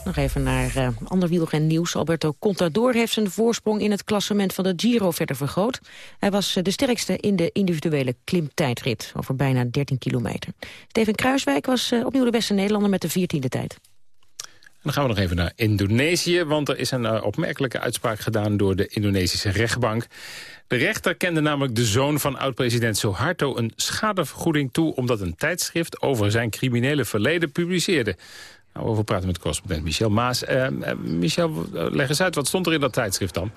Nog even naar uh, ander nieuws. Alberto Contador heeft zijn voorsprong in het klassement van de Giro verder vergroot. Hij was uh, de sterkste in de individuele klimtijdrit over bijna 13 kilometer. Steven Kruiswijk was uh, opnieuw de beste Nederlander met de 14e tijd. Dan gaan we nog even naar Indonesië, want er is een opmerkelijke uitspraak gedaan door de Indonesische rechtbank. De rechter kende namelijk de zoon van oud-president Suharto een schadevergoeding toe... omdat een tijdschrift over zijn criminele verleden publiceerde. Nou, over praten met correspondent Michel Maas. Uh, Michel, leg eens uit, wat stond er in dat tijdschrift dan?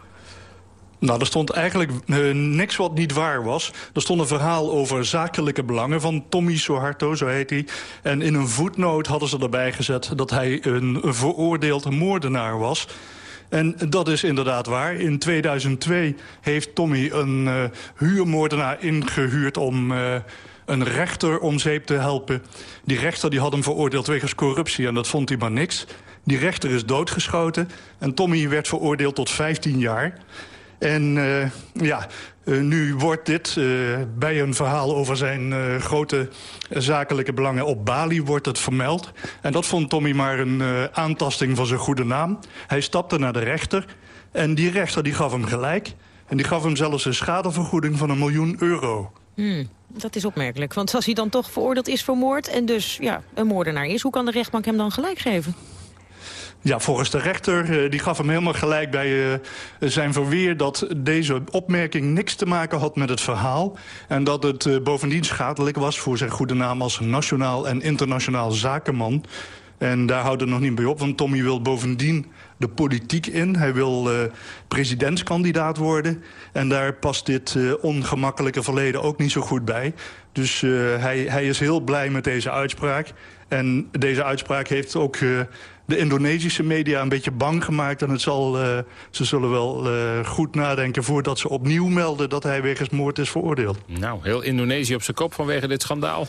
Nou, er stond eigenlijk uh, niks wat niet waar was. Er stond een verhaal over zakelijke belangen van Tommy Soeharto, zo heet hij. En in een voetnoot hadden ze erbij gezet dat hij een veroordeeld moordenaar was. En dat is inderdaad waar. In 2002 heeft Tommy een uh, huurmoordenaar ingehuurd om... Uh, een rechter om zeep te helpen. Die rechter die had hem veroordeeld wegens corruptie en dat vond hij maar niks. Die rechter is doodgeschoten en Tommy werd veroordeeld tot 15 jaar. En uh, ja, uh, nu wordt dit uh, bij een verhaal over zijn grote zakelijke belangen op Bali wordt het vermeld. En dat vond Tommy maar een aantasting van zijn goede naam. Hij stapte naar de rechter en die rechter die gaf hem gelijk. En die gaf hem zelfs een schadevergoeding van een miljoen euro. Hmm, dat is opmerkelijk, want als hij dan toch veroordeeld is voor moord... en dus ja, een moordenaar is, hoe kan de rechtbank hem dan gelijk geven? Ja, volgens de rechter, uh, die gaf hem helemaal gelijk bij uh, zijn verweer... dat deze opmerking niks te maken had met het verhaal... en dat het uh, bovendien schadelijk was voor zijn goede naam... als nationaal en internationaal zakenman. En daar houdt het nog niet bij op, want Tommy wil bovendien de politiek in. Hij wil presidentskandidaat worden. En daar past dit ongemakkelijke verleden ook niet zo goed bij. Dus hij, hij is heel blij met deze uitspraak. En deze uitspraak heeft ook de Indonesische media een beetje bang gemaakt. En het zal, uh, ze zullen wel uh, goed nadenken voordat ze opnieuw melden... dat hij wegens moord is veroordeeld. Nou, heel Indonesië op zijn kop vanwege dit schandaal.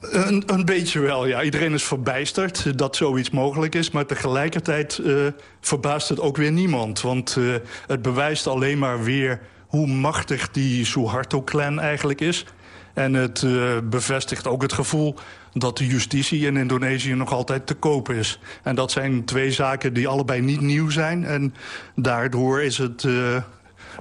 Een, een, beetje wel, ja. Iedereen is verbijsterd dat zoiets mogelijk is. Maar tegelijkertijd uh, verbaast het ook weer niemand. Want uh, het bewijst alleen maar weer hoe machtig die Suharto-clan eigenlijk is. En het uh, bevestigt ook het gevoel dat de justitie in Indonesië nog altijd te koop is. En dat zijn twee zaken die allebei niet nieuw zijn. En daardoor is het... Uh,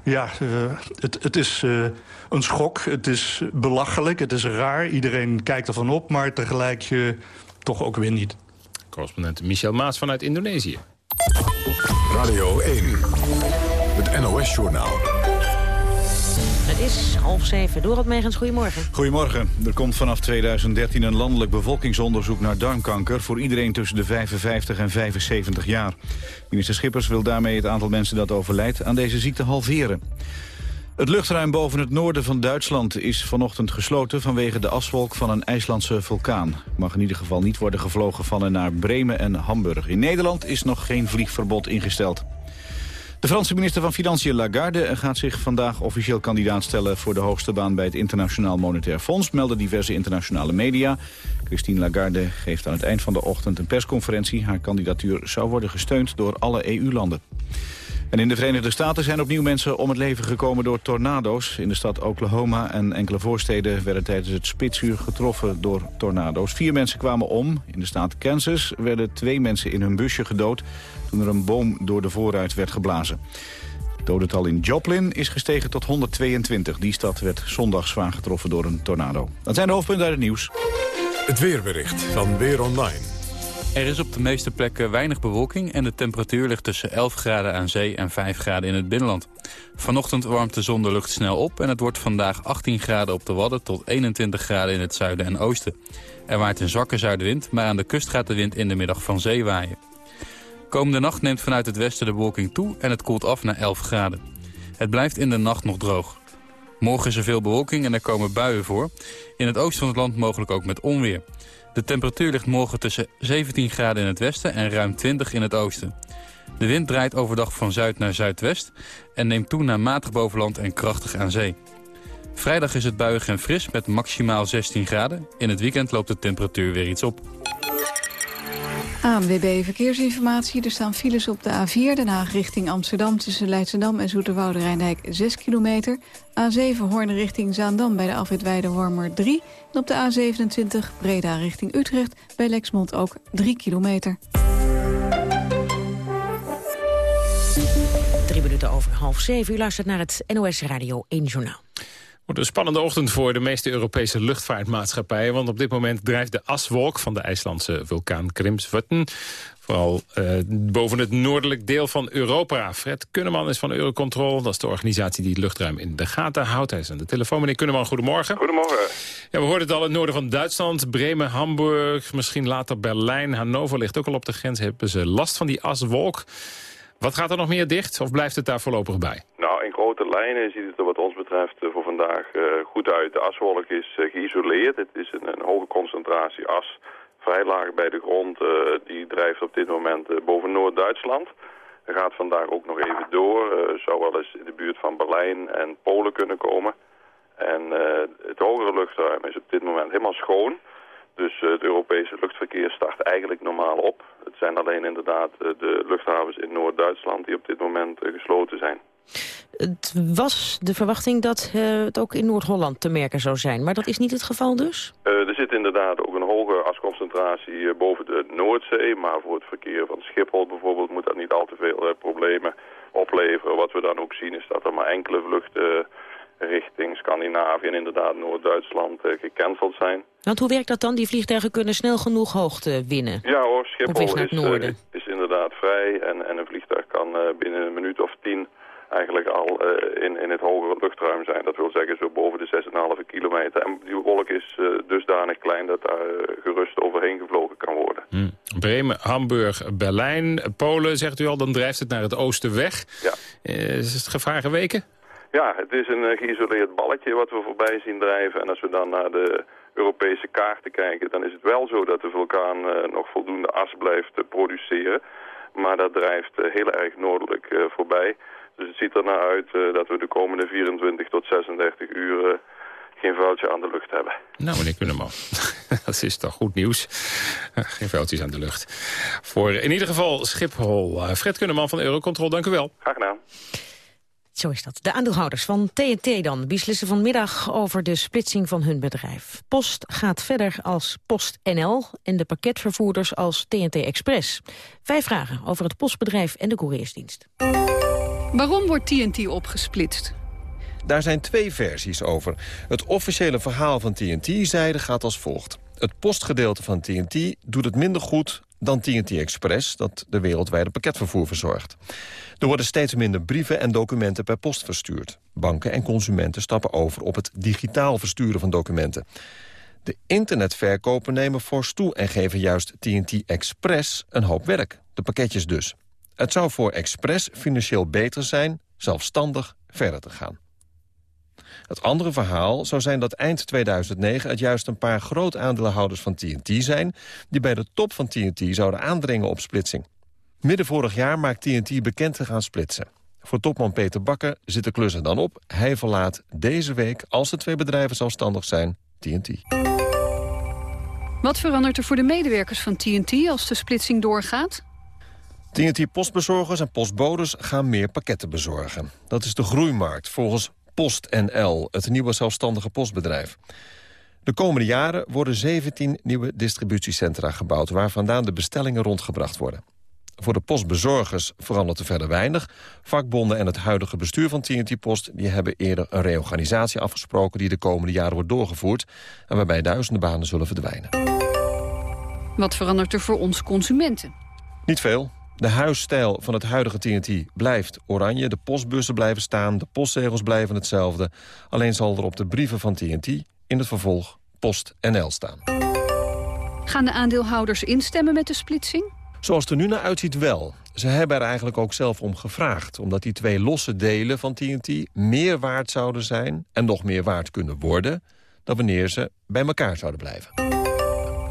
ja, uh, het, het is uh, een schok, het is belachelijk, het is raar. Iedereen kijkt ervan op, maar tegelijk toch ook weer niet. Correspondent Michel Maas vanuit Indonesië. Radio 1, het NOS-journaal. Het is half zeven. Dorot Megens, goedemorgen. Goedemorgen. Er komt vanaf 2013 een landelijk bevolkingsonderzoek naar darmkanker... voor iedereen tussen de 55 en 75 jaar. Minister Schippers wil daarmee het aantal mensen dat overlijdt aan deze ziekte halveren. Het luchtruim boven het noorden van Duitsland is vanochtend gesloten vanwege de aswolk van een IJslandse vulkaan. mag in ieder geval niet worden gevlogen van en naar Bremen en Hamburg. In Nederland is nog geen vliegverbod ingesteld. De Franse minister van Financiën Lagarde gaat zich vandaag officieel kandidaat stellen voor de hoogste baan bij het Internationaal Monetair Fonds, melden diverse internationale media. Christine Lagarde geeft aan het eind van de ochtend een persconferentie. Haar kandidatuur zou worden gesteund door alle EU-landen. En in de Verenigde Staten zijn opnieuw mensen om het leven gekomen door tornado's. In de stad Oklahoma en enkele voorsteden werden tijdens het spitsuur getroffen door tornado's. Vier mensen kwamen om. In de staat Kansas werden twee mensen in hun busje gedood toen er een boom door de voorruit werd geblazen. Het dodental in Joplin is gestegen tot 122. Die stad werd zondag zwaar getroffen door een tornado. Dat zijn de hoofdpunten uit het nieuws. Het weerbericht van Weer Online. Er is op de meeste plekken weinig bewolking en de temperatuur ligt tussen 11 graden aan zee en 5 graden in het binnenland. Vanochtend warmt de zon de lucht snel op en het wordt vandaag 18 graden op de Wadden tot 21 graden in het zuiden en oosten. Er waait een zwakke zuidenwind, maar aan de kust gaat de wind in de middag van zee waaien. Komende nacht neemt vanuit het westen de bewolking toe en het koelt af naar 11 graden. Het blijft in de nacht nog droog. Morgen is er veel bewolking en er komen buien voor. In het oosten van het land mogelijk ook met onweer. De temperatuur ligt morgen tussen 17 graden in het westen en ruim 20 in het oosten. De wind draait overdag van zuid naar zuidwest en neemt toe naar matig bovenland en krachtig aan zee. Vrijdag is het buiig en fris met maximaal 16 graden. In het weekend loopt de temperatuur weer iets op. ANWB Verkeersinformatie. Er staan files op de A4 Den Haag richting Amsterdam... tussen Leidschendam en Zoeterwoude Rijndijk 6 kilometer. A7 Hoorn richting Zaandam bij de afrit Wormer 3. En op de A27 Breda richting Utrecht bij Lexmond ook 3 kilometer. Drie minuten over half zeven. U luistert naar het NOS Radio 1 Journaal wordt een spannende ochtend voor de meeste Europese luchtvaartmaatschappijen. Want op dit moment drijft de aswolk van de IJslandse vulkaan Grimsvötn. Vooral uh, boven het noordelijk deel van Europa. Fred Kunneman is van Eurocontrol. Dat is de organisatie die het luchtruim in de gaten houdt. Hij is aan de telefoon. Meneer Kunneman, goedemorgen. Goedemorgen. Ja, we hoorden het al, het noorden van Duitsland. Bremen, Hamburg, misschien later Berlijn. Hannover ligt ook al op de grens. Hebben ze last van die aswolk. Wat gaat er nog meer dicht? Of blijft het daar voorlopig bij? Nou, in grote lijnen ziet het er wat ons betreft eh, voor vandaag uh, goed uit. De aswolk is uh, geïsoleerd. Het is een, een, hoge concentratie as, vrij laag bij de grond. Uh, die drijft op dit moment boven Noord-Duitsland. Gaat vandaag ook nog even door. zou wel eens in de buurt van Berlijn en Polen kunnen komen. En het hogere luchtruim is op dit moment helemaal schoon. Dus het Europese luchtverkeer start eigenlijk normaal op. Het zijn alleen inderdaad de luchthavens in Noord-Duitsland die op dit moment gesloten zijn. Het was de verwachting dat uh, het ook in Noord-Holland te merken zou zijn. Maar dat is niet het geval dus? Uh, er zit inderdaad ook een hoge asconcentratie uh, boven de Noordzee. Maar voor het verkeer van Schiphol bijvoorbeeld moet dat niet al te veel problemen opleveren. Wat we dan ook zien is dat er maar enkele vluchten richting Scandinavië en inderdaad Noord-Duitsland gecanceld zijn. Want hoe werkt dat dan? Die vliegtuigen kunnen snel genoeg hoogte winnen? Ja hoor, Schiphol is, is, inderdaad vrij en, en een vliegtuig kan binnen een minuut of tien eigenlijk al eh, in, in het hogere luchtruim zijn. Dat wil zeggen zo boven de 6,5 kilometer. En die wolk is uh, dusdanig klein dat daar gerust overheen gevlogen kan worden. Hmm. Bremen, Hamburg, Berlijn, Polen, zegt u al, dan drijft het naar het oosten weg. Ja. is het gevaar geweken? Ja, het is een geïsoleerd balletje wat we voorbij zien drijven. En als we dan naar de Europese kaarten kijken, dan is het wel zo dat de vulkaan nog voldoende as blijft produceren. Maar dat drijft heel erg noordelijk voorbij. Dus het ziet er naar uit uh, dat we de komende 24 tot 36 uur uh, geen vuiltje aan de lucht hebben. Nou, meneer Kunneman, dat is toch goed nieuws. geen vuiltjes aan de lucht. Voor in ieder geval Schiphol. Uh, Fred Kunneman van Eurocontrol, dank u wel. Graag gedaan. Zo is dat. De aandeelhouders van TNT dan beslissen vanmiddag over de splitsing van hun bedrijf. Post gaat verder als PostNL en de pakketvervoerders als TNT Express. Vijf vragen over het postbedrijf en de couriersdienst. Waarom wordt TNT opgesplitst? Daar zijn twee versies over. Het officiële verhaal van TNT-zijde gaat als volgt. Het postgedeelte van TNT doet het minder goed dan TNT Express... dat de wereldwijde pakketvervoer verzorgt. Er worden steeds minder brieven en documenten per post verstuurd. Banken en consumenten stappen over op het digitaal versturen van documenten. De internetverkopen nemen fors toe en geven juist TNT Express een hoop werk. De pakketjes dus. Het zou voor Express financieel beter zijn zelfstandig verder te gaan. Het andere verhaal zou zijn dat eind 2009 het juist een paar groot aandeelhouders van TNT zijn... die bij de top van TNT zouden aandringen op splitsing. Midden vorig jaar maakt TNT bekend te gaan splitsen. Voor topman Peter Bakker zit de klus er dan op. Hij verlaat deze week, als de twee bedrijven zelfstandig zijn, TNT. Wat verandert er voor de medewerkers van TNT als de splitsing doorgaat? TNT-postbezorgers en postbodes gaan meer pakketten bezorgen. Dat is de groeimarkt volgens PostNL, het nieuwe zelfstandige postbedrijf. De komende jaren worden 17 nieuwe distributiecentra gebouwd... waar vandaan de bestellingen rondgebracht worden. Voor de postbezorgers verandert er verder weinig. Vakbonden en het huidige bestuur van TNT Post... die hebben eerder een reorganisatie afgesproken... die de komende jaren wordt doorgevoerd... en waarbij duizenden banen zullen verdwijnen. Wat verandert er voor ons consumenten? Niet veel. De huisstijl van het huidige TNT blijft oranje. De postbussen blijven staan, de postzegels blijven hetzelfde. Alleen zal er op de brieven van TNT in het vervolg Post NL staan. Gaan de aandeelhouders instemmen met de splitsing? Zoals het er nu naar uitziet wel. Ze hebben er eigenlijk ook zelf om gevraagd. Omdat die twee losse delen van TNT meer waard zouden zijn... en nog meer waard kunnen worden... dan wanneer ze bij elkaar zouden blijven.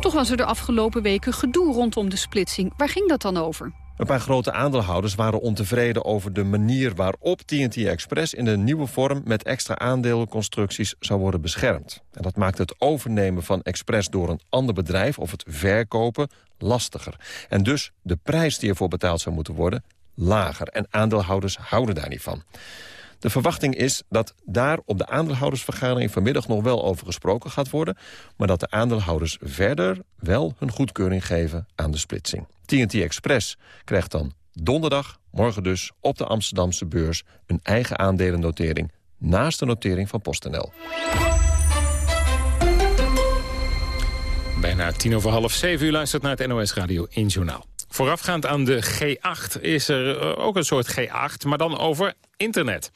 Toch was er de afgelopen weken gedoe rondom de splitsing. Waar ging dat dan over? Een paar grote aandeelhouders waren ontevreden over de manier waarop TNT Express in een nieuwe vorm met extra aandelenconstructies zou worden beschermd. En dat maakt het overnemen van Express door een ander bedrijf of het verkopen lastiger. En dus de prijs die ervoor betaald zou moeten worden lager. En aandeelhouders houden daar niet van. De verwachting is dat daar op de aandeelhoudersvergadering vanmiddag nog wel over gesproken gaat worden, maar dat de aandeelhouders verder wel hun goedkeuring geven aan de splitsing. TNT Express krijgt dan donderdag, morgen dus, op de Amsterdamse beurs... een eigen aandelennotering naast de notering van PostNL. Bijna tien over half zeven u luistert naar het NOS Radio in Journaal. Voorafgaand aan de G8 is er eh, ook een soort G8, maar dan over internet.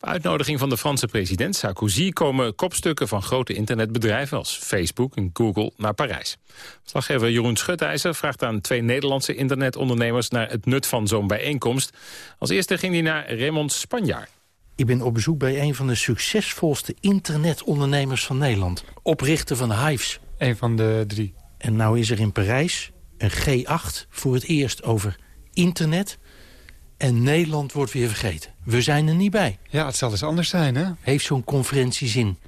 Op uitnodiging van de Franse president Sarkozy komen kopstukken van grote internetbedrijven als Facebook en Google naar Parijs. Slaggever Jeroen Schutijzer vraagt aan twee Nederlandse internetondernemers naar het nut van zo'n bijeenkomst. Als eerste ging hij naar Raymond Spanjaard. Ik ben op bezoek bij een van de succesvolste internetondernemers van Nederland. Oprichter van Hives. Een van de drie. En nou is er in Parijs een G8 voor het eerst over internet. En Nederland wordt weer vergeten. We zijn er niet bij. Ja, het zal dus anders zijn, hè? Heeft zo'n conferentie zin?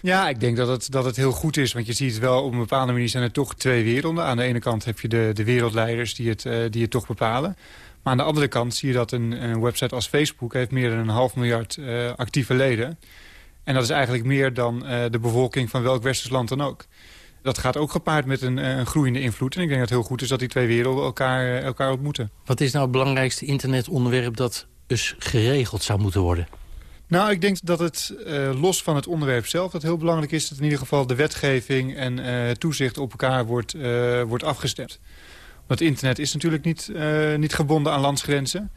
Ja, ik denk dat het, dat het heel goed is. Want je ziet wel, op een bepaalde manier zijn er toch twee werelden. Aan de ene kant heb je de, de wereldleiders die het, uh, die het toch bepalen. Maar aan de andere kant zie je dat een, een website als Facebook... heeft meer dan een half miljard uh, actieve leden. En dat is eigenlijk meer dan uh, de bevolking van welk westers land dan ook dat gaat ook gepaard met een, een, groeiende invloed. En ik denk dat het heel goed is dat die twee werelden elkaar, elkaar ontmoeten. Wat is nou het belangrijkste internetonderwerp dat dus geregeld zou moeten worden? Nou, ik denk dat het uh, los van het onderwerp zelf... dat heel belangrijk is dat in ieder geval de wetgeving en uh, toezicht op elkaar wordt, uh, wordt afgestemd. Want internet is natuurlijk niet, niet gebonden aan landsgrenzen.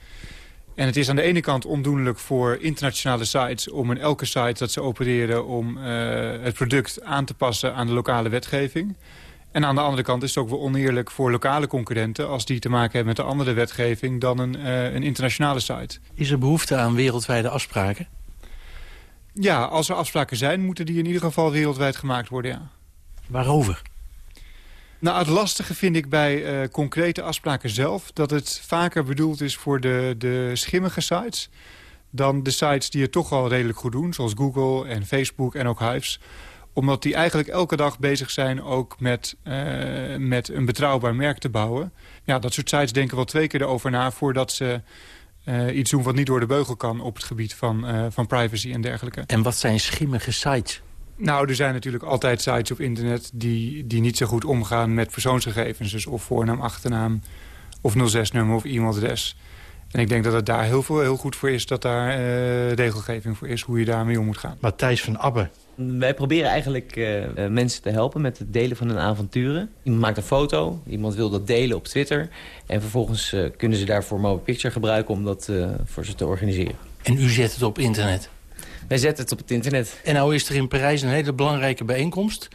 En het is aan de ene kant ondoenlijk voor internationale sites... om in elke site dat ze opereren om uh, het product aan te passen aan de lokale wetgeving. En aan de andere kant is het ook wel oneerlijk voor lokale concurrenten... als die te maken hebben met een andere wetgeving dan een, uh, een internationale site. Is er behoefte aan wereldwijde afspraken? Ja, als er afspraken zijn, moeten die in ieder geval wereldwijd gemaakt worden, ja. Waarover? Nou, het lastige vind ik bij uh, concrete afspraken zelf... dat het vaker bedoeld is voor de, de schimmige sites... dan de sites die het toch al redelijk goed doen... zoals Google en Facebook en ook Hives omdat die eigenlijk elke dag bezig zijn ook met, uh, met een betrouwbaar merk te bouwen. Ja, dat soort sites denken wel twee keer erover na... voordat ze uh, iets doen wat niet door de beugel kan op het gebied van, van privacy en dergelijke. En wat zijn schimmige sites? Nou, er zijn natuurlijk altijd sites op internet die, die niet zo goed omgaan met persoonsgegevens. Dus of voornaam, achternaam, of 06-nummer of e-mailadres. En ik denk dat het daar heel, veel, heel goed voor is dat daar uh, regelgeving voor is... hoe je daarmee om moet gaan. Matthijs van Abbe. Wij proberen eigenlijk uh, mensen te helpen met het delen van hun avonturen. Iemand maakt een foto, iemand wil dat delen op Twitter... en vervolgens uh, kunnen ze daarvoor Mobile Picture gebruiken om dat voor ze te organiseren. En u zet het op internet? Wij zetten het op het internet. En nou is er in Parijs een hele belangrijke bijeenkomst.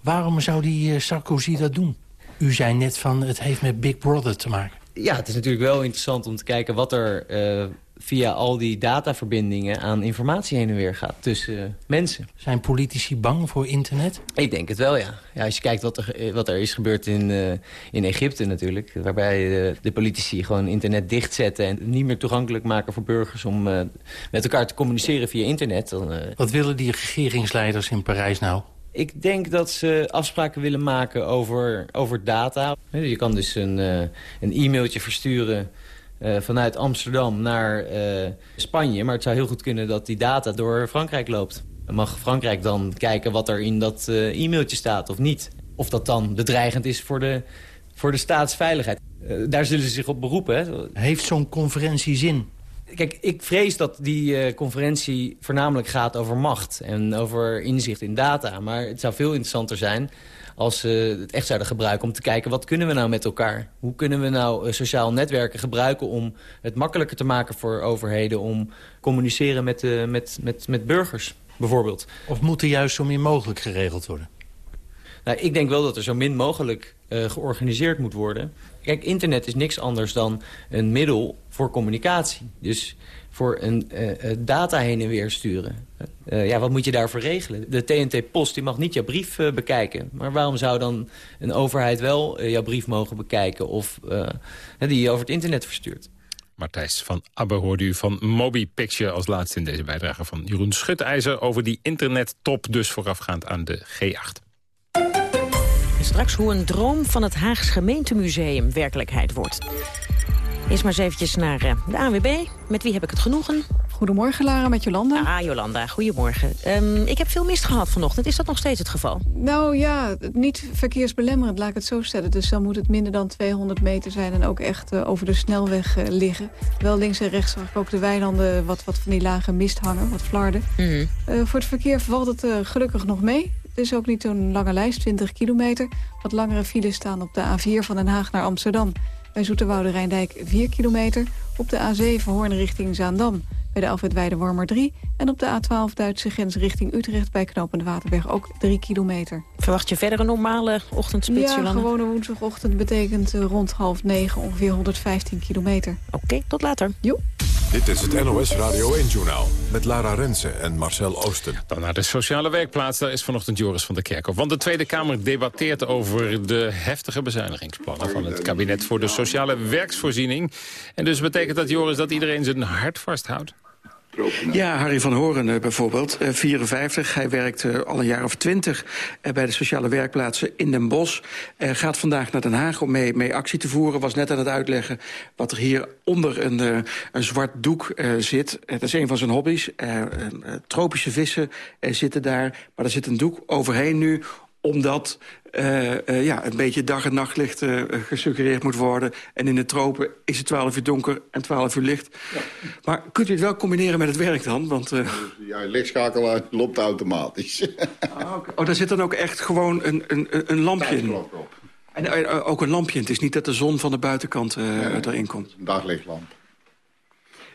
Waarom zou die Sarkozy dat doen? U zei net van het heeft met Big Brother te maken. Ja, het is natuurlijk wel interessant om te kijken wat er uh, via al die dataverbindingen aan informatie heen en weer gaat tussen uh, mensen. Zijn politici bang voor internet? Ik denk het wel, ja. ja als je kijkt wat er, wat er is gebeurd in, uh, in Egypte natuurlijk... waarbij de politici gewoon internet dichtzetten... en niet meer toegankelijk maken voor burgers om met elkaar te communiceren via internet. Dan, wat willen die regeringsleiders in Parijs nou? Ik denk dat ze afspraken willen maken over, over data. Je kan dus een, een e-mailtje versturen uh, vanuit Amsterdam naar uh, Spanje. Maar het zou heel goed kunnen dat die data door Frankrijk loopt. Dan mag Frankrijk dan kijken wat er in dat e-mailtje staat of niet. Of dat dan bedreigend is voor de, voor de staatsveiligheid. daar zullen ze zich op beroepen. Hè. Heeft zo'n conferentie zin? Kijk, ik vrees dat die uh, conferentie voornamelijk gaat over macht... en over inzicht in data. Maar het zou veel interessanter zijn als ze het echt zouden gebruiken... om te kijken, wat kunnen we nou met elkaar? Hoe kunnen we nou uh, sociaal netwerken gebruiken... om het makkelijker te maken voor overheden... om communiceren met, uh, met, met, met burgers, bijvoorbeeld. Of moet er juist zo min mogelijk geregeld worden? Nou, ik denk wel dat er zo min mogelijk uh, georganiseerd moet worden. Kijk, internet is niks anders dan een middel voor communicatie. Dus voor een uh, data heen en weer sturen. Uh, ja, wat moet je daarvoor regelen? De TNT-post die mag niet jouw brief bekijken. Maar waarom zou dan een overheid wel jouw brief mogen bekijken... of die je over het internet verstuurt? Martijs van Abbe hoorde u van Moby Picture als laatste in deze bijdrage van Jeroen Schutijzer... over die internettop dus voorafgaand aan de G8. Straks hoe een droom van het Haags gemeentemuseum werkelijkheid wordt. Eerst maar eens eventjes naar uh, de ANWB. Met wie heb ik het genoegen? Goedemorgen Lara, met Jolanda. Ah, Jolanda, goedemorgen. Um, ik heb veel mist gehad vanochtend. Is dat nog steeds het geval? Nou ja, niet verkeersbelemmerend, laat ik het zo stellen. Dus dan moet het minder dan 200 meter zijn en ook echt uh, over de snelweg uh, liggen. Wel links en rechts zag ik ook de weilanden wat, wat van die lage mist hangen, wat flarden. Mm -hmm. voor het verkeer valt het gelukkig nog mee. Het is ook niet zo'n lange lijst, 20 kilometer. Wat langere files staan op de A4 van Den Haag naar Amsterdam. Bij Zoeterwoude Rijndijk 4 kilometer. Op de A7 Hoorn richting Zaandam. Bij de Alfred Weidewormer 3. En op de A12 Duitse grens richting Utrecht bij Knopende Waterberg ook 3 kilometer. Verwacht je verder een normale ochtendspits, Ja, gewone woensdagochtend betekent rond half negen ongeveer 115 kilometer. Oké, okay, tot later. Jo. Dit is het NOS Radio 1-journaal met Lara Rensen en Marcel Oosten. Dan naar de sociale werkplaats, daar is vanochtend Joris van der Kerkhof. Want de Tweede Kamer debatteert over de heftige bezuinigingsplannen... van het kabinet voor de sociale werksvoorziening. En dus betekent dat, Joris, dat iedereen zijn hart vasthoudt? Ja, Harry van Horen uh, bijvoorbeeld, uh, 54. Hij werkt al een jaar of twintig bij de sociale werkplaatsen in Den Bosch. gaat vandaag naar Den Haag om mee, mee actie te voeren. Was net aan het uitleggen wat er hier onder een, een zwart doek zit. dat is een van zijn hobby's. tropische vissen zitten daar, maar er zit een doek overheen nu omdat uh, uh, ja, een beetje dag- en nachtlicht uh, gesuggereerd moet worden. En in de tropen is het 12 uur donker en 12 uur licht. Ja. Maar kunt u het wel combineren met het werk dan? Want, Ja, lichtschakelaar loopt automatisch. ah, okay. Oh, daar zit dan ook echt gewoon een, een, een lampje in? Op. En ook een lampje. Het is niet dat de zon van de buitenkant nee, erin komt. Een daglichtlamp.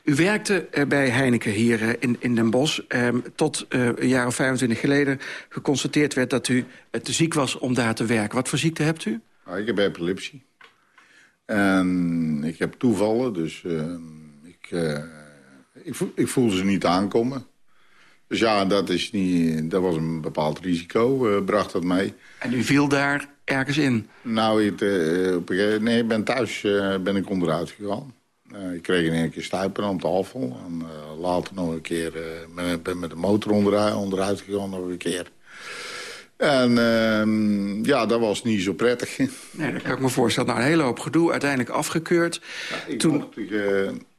U werkte bij Heineken hier in, in Den Bosch... Ehm, tot een jaar of 25 geleden geconstateerd werd dat u te ziek was om daar te werken. Wat voor ziekte hebt u? Nou, ik heb epilepsie. En ik heb toevallen, dus ehm, ik, ik, ik voelde ze niet aankomen. Dus ja, dat, is niet, dat was een bepaald risico, uh, bracht dat mee. En u viel daar ergens in? Nou, ik, uh, op, nee, ik ben thuis uh, ben ik onderuit gegaan. Ik kreeg in één keer stuipen aan tafel. En later nog een keer met, ben met de motor onderuit, onderuit gegaan nog een keer. En ehm, ja, dat was niet zo prettig. Nee, dat kan ik me voorstellen. Nou, een hele hoop gedoe, uiteindelijk afgekeurd. Ja, ik Toen... Mocht,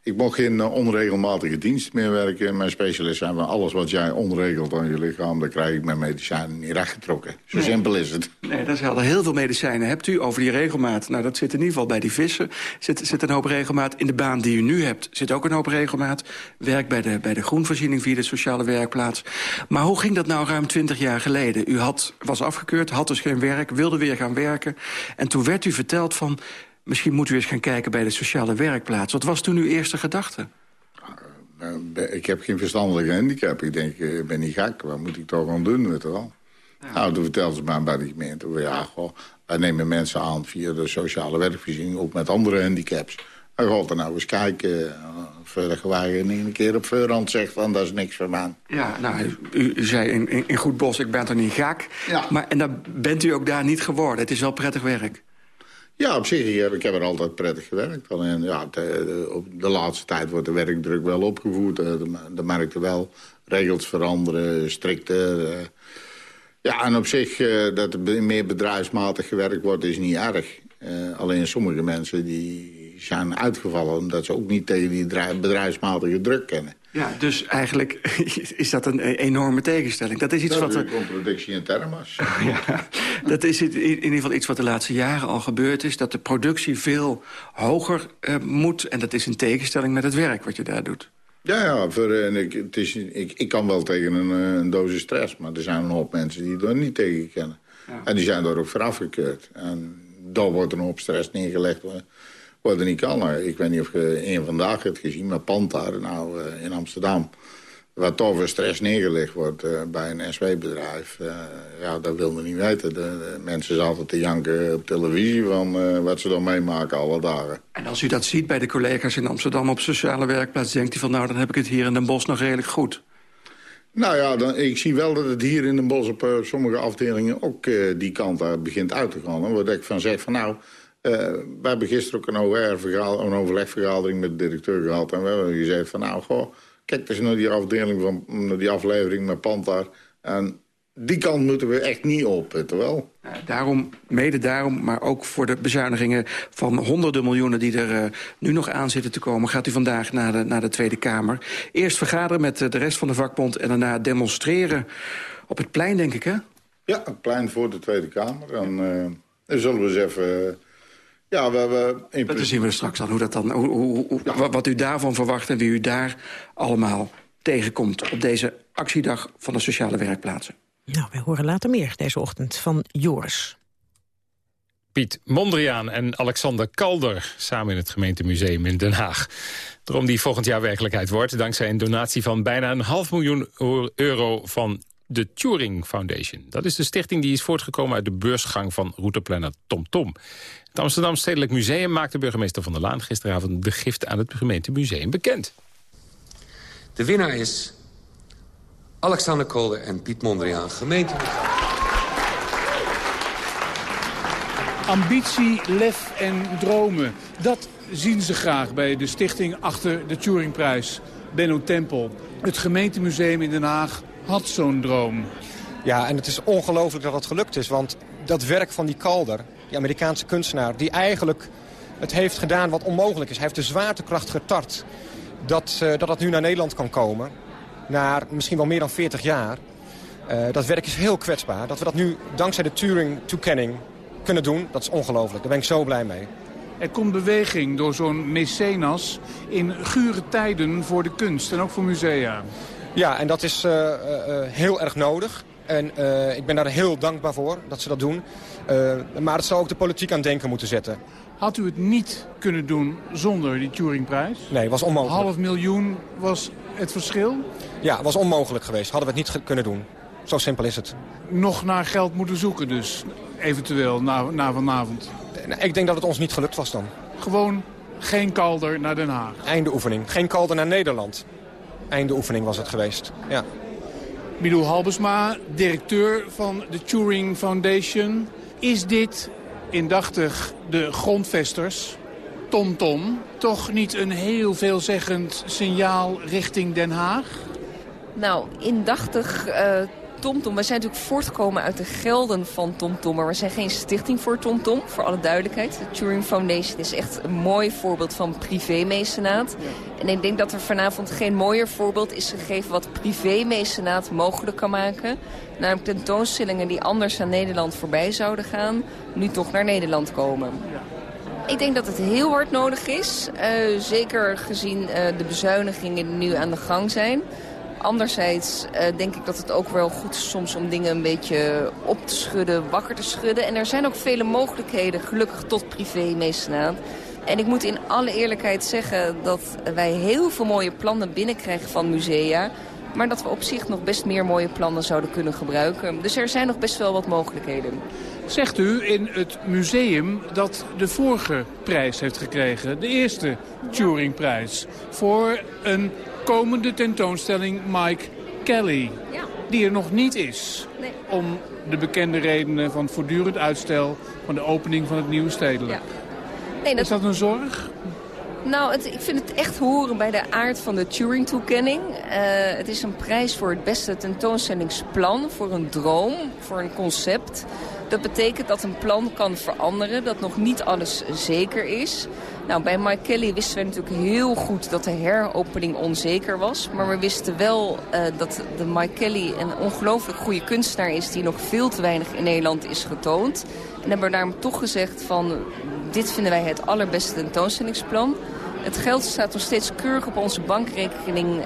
ik mocht geen eh, onregelmatige dienst meer werken. Mijn specialist van alles wat jij onregelt aan je lichaam... dan krijg ik mijn medicijnen niet rechtgetrokken. Zo simpel is het. Nee, dat is helder. Heel veel medicijnen hebt u over die regelmaat. Nou, dat zit in ieder geval bij die vissen. Zit, zit een hoop regelmaat. In de baan die u nu hebt zit ook een hoop regelmaat. Werk bij de, bij de groenvoorziening via de sociale werkplaats. Maar hoe ging dat nou ruim 20 jaar geleden? U had, was afgekeurd, had dus geen werk, wilde weer gaan werken. En toen werd u verteld van Misschien moet u eens gaan kijken bij de sociale werkplaats. Wat was toen uw eerste gedachte? Uh, ik heb geen verstandelijke handicap. Ik denk, ik eh, ben niet gek. Wat moet ik toch aan doen, weet je wel? Ja. Nou, toen vertelden ze mij bij de gemeente... ja, goh, wij nemen mensen aan via de sociale werkvoorziening... ook met andere handicaps. En gaat er nou eens kijken... Verder gewagen een keer op voorhand zegt van dat is niks voor mij. Ja, nou, u, u zei in, in, Goed Bos, ik ben er niet gek. Ja. Maar, en dan bent u ook daar niet geworden. Het is wel prettig werk. Ja, op zich. Ik heb er altijd prettig gewerkt. Alleen ja, de, op de laatste tijd wordt de werkdruk wel opgevoerd. Eh, de, merkte wel regels veranderen, strikter. Eh. Ja, en op zich uh, dat er meer bedrijfsmatig gewerkt wordt is niet erg. alleen sommige mensen die zijn uitgevallen... omdat ze ook niet tegen die bedrijfsmatige druk kennen. Ja, dus eigenlijk is dat een enorme tegenstelling. Dat is iets dat wat... een contradictie in termas. ja, dat is in ieder geval iets wat de laatste jaren al gebeurd is. Dat de productie veel hoger uh, moet. En dat is in tegenstelling met het werk wat je daar doet. Ja, ja voor, uh, ik, het is, ik, ik kan wel tegen een, uh, een dosis stress. Maar er zijn een hoop mensen die er niet tegen kennen. Ja. En die zijn daar ook voor afgekeurd. En dan wordt een hoop stress neergelegd wat niet kan. Nou, ik weet niet of je een vandaag hebt gezien, maar Pantar nou, uh, in Amsterdam. Waar toch voor stress neergelegd wordt uh, bij een SW-bedrijf. Uh, ja, dat wil men niet weten. De, de, mensen zaten te janken op televisie van wat ze dan meemaken alle dagen. En als u dat ziet bij de collega's in Amsterdam op sociale werkplaats... denkt u van nou, dan heb ik het hier in Den Bosch nog redelijk goed. Nou ja, dan, ik zie wel dat het hier in Den Bosch op sommige afdelingen ook die kant uit begint uit te gaan. Waar ik van zeg van nou uh, we hebben gisteren ook een, overlegvergadering met de directeur gehad. En we hebben gezegd van nou, goh, kijk eens naar die afdeling van naar die aflevering met Pantar. En die kant moeten we echt niet op, weet wel. Daarom, mede daarom, maar ook voor de bezuinigingen van honderden miljoenen... die er uh, nu nog aan zitten te komen, gaat u vandaag naar de, naar de Tweede Kamer. Eerst vergaderen met uh, de rest van de vakbond en daarna demonstreren op het plein, denk ik, hè? Ja, het plein voor de Tweede Kamer. En dan zullen we eens even ja, we, we Dat zien we straks al, hoe dat dan, hoe, hoe, wat u daarvan verwacht... en wie u daar allemaal tegenkomt op deze actiedag van de sociale werkplaatsen. Nou, wij horen later meer deze ochtend van Joris. Piet Mondriaan en Alexander Kalder samen in het gemeentemuseum in Den Haag. Droom die volgend jaar werkelijkheid wordt... dankzij een donatie van bijna een half miljoen euro van de Turing Foundation. Dat is de stichting die is voortgekomen uit de beursgang van routeplanner TomTom. Tom. Het Amsterdam Stedelijk Museum maakte burgemeester Van der Laan... gisteravond de gift aan het gemeentemuseum bekend. De winnaar is Alexander Kolder en Piet Mondriaan, gemeente. Ambitie, lef en dromen. Dat zien ze graag bij de stichting achter de Turingprijs. Benno Tempel. Het gemeentemuseum in Den Haag had zo'n droom. Ja, en het is ongelooflijk dat het gelukt is. Want dat werk van die Calder, die Amerikaanse kunstenaar... die eigenlijk het heeft gedaan wat onmogelijk is. Hij heeft de zwaartekracht getart dat, uh, dat dat nu naar Nederland kan komen. Na misschien wel meer dan 40 jaar. Uh, dat werk is heel kwetsbaar. Dat we dat nu dankzij de Turing-toekenning kunnen doen, dat is ongelooflijk. Daar ben ik zo blij mee. Er komt beweging door zo'n mecenas in gure tijden voor de kunst en ook voor musea. Ja, en dat is uh, uh, heel erg nodig. En ik ben daar heel dankbaar voor dat ze dat doen. maar het zou ook de politiek aan denken moeten zetten. Had u het niet kunnen doen zonder die Turingprijs? Nee, was onmogelijk. Half miljoen was het verschil? Ja, was onmogelijk geweest. Hadden we het niet kunnen doen. Zo simpel is het. Nog naar geld moeten zoeken dus, eventueel, na, na vanavond? Ik denk dat het ons niet gelukt was dan. Gewoon geen kalder naar Den Haag? Einde oefening. Geen kalder naar Nederland. Einde oefening was het geweest, ja. Milou Halbesma, directeur van de Turing Foundation. Is dit, indachtig de grondvesters, TomTom... Tom, toch niet een heel veelzeggend signaal richting Den Haag? Nou, indachtig uh, TomTom. Wij zijn natuurlijk voortgekomen uit de gelden van TomTom. Maar we zijn geen stichting voor TomTom, voor alle duidelijkheid. De Turing Foundation is echt een mooi voorbeeld van privé-mecenaat. En ik denk dat er vanavond geen mooier voorbeeld is gegeven... wat privé-mecenaat mogelijk kan maken. Namelijk tentoonstellingen die anders aan Nederland voorbij zouden gaan... nu toch naar Nederland komen. Ik denk dat het heel hard nodig is. Uh, zeker gezien uh, de bezuinigingen die nu aan de gang zijn... Anderzijds uh, denk ik dat het ook wel goed is soms om dingen een beetje op te schudden, wakker te schudden. En er zijn ook vele mogelijkheden, gelukkig tot privé-mecenaat. En ik moet in alle eerlijkheid zeggen dat wij heel veel mooie plannen binnenkrijgen van musea. Maar dat we op zich nog best meer mooie plannen zouden kunnen gebruiken. Dus er zijn nog best wel wat mogelijkheden. Zegt u in het museum dat de vorige prijs heeft gekregen, de eerste Turingprijs, voor een komende tentoonstelling Mike Kelly. Ja. Die er nog niet is. Nee. Om de bekende redenen van voortdurend uitstel van de opening van het nieuwe stedelijk. Ja. Nee, dat... Is dat een zorg? Nou, het, ik vind het echt horen bij de aard van de Turing-toekenning. Uh, het is een prijs voor het beste tentoonstellingsplan, voor een droom, voor een concept. Dat betekent dat een plan kan veranderen, dat nog niet alles zeker is. Nou, bij Mike Kelly wisten we natuurlijk heel goed dat de heropening onzeker was. Maar we wisten wel uh, dat de Mike Kelly een ongelooflijk goede kunstenaar is... die nog veel te weinig in Nederland is getoond. En hebben daarom toch gezegd van... dit vinden wij het allerbeste tentoonstellingsplan. Het geld staat nog steeds keurig op onze bankrekening uh,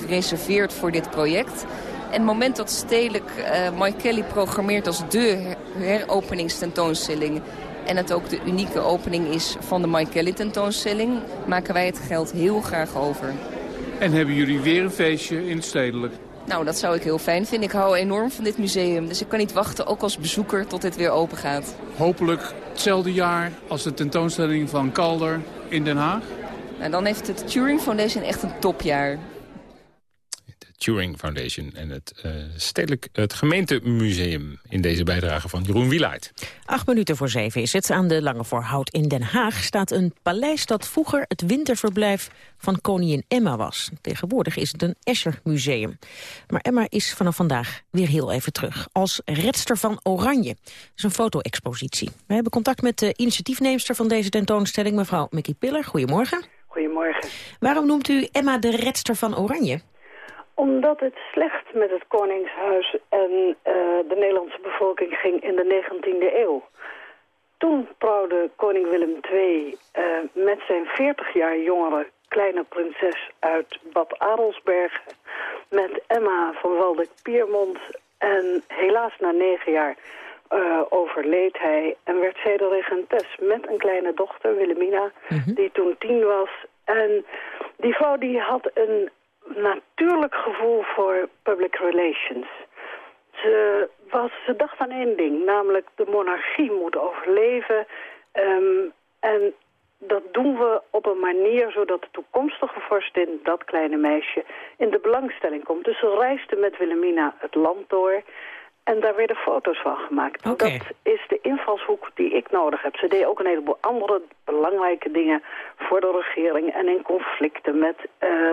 gereserveerd voor dit project... En het moment dat stedelijk uh, Mike Kelly programmeert als de heropeningstentoonstelling en het ook de unieke opening is van de Mike Kelly tentoonstelling... maken wij het geld heel graag over. En hebben jullie weer een feestje in het stedelijk? Nou, dat zou ik heel fijn vinden. Ik hou enorm van dit museum. Dus ik kan niet wachten, ook als bezoeker, tot dit weer open gaat. Hopelijk hetzelfde jaar als de tentoonstelling van Calder in Den Haag? Nou, dan heeft het Turing Foundation echt een topjaar. Turing Foundation en het, uh, stedelijk, het gemeentemuseum in deze bijdrage van Jeroen Wielaert. Acht minuten voor zeven is het. Aan de Lange Voorhout in Den Haag staat een paleis dat vroeger het winterverblijf van koningin Emma was. Tegenwoordig is het een Escher-museum. Maar Emma is vanaf vandaag weer heel even terug. Als redster van Oranje. Dat is een foto-expositie. We hebben contact met de initiatiefneemster van deze tentoonstelling, mevrouw Mickey Piller. Goedemorgen. Goedemorgen. Waarom noemt u Emma de redster van Oranje? Omdat het slecht met het Koningshuis en uh, de Nederlandse bevolking ging in de 19e eeuw. Toen trouwde koning Willem II uh, met zijn 40 jaar jongere kleine prinses uit Bad Adelsbergen... met Emma van Waldeck-Piermont en helaas na negen jaar uh, overleed hij... en werd zij de regentes met een kleine dochter, Wilhelmina, mm die toen tien was... En die vrouw die had een natuurlijk gevoel voor public relations. Ze, was, ze dacht aan één ding, namelijk de monarchie moet overleven. Um, en dat doen we op een manier zodat de toekomstige vorstin, dat kleine meisje, in de belangstelling komt. Dus ze reisde met Wilhelmina het land door. En daar werden foto's van gemaakt. Dat is de invalshoek die ik nodig heb. Ze deed ook een heleboel andere belangrijke dingen voor de regering. En in conflicten met uh,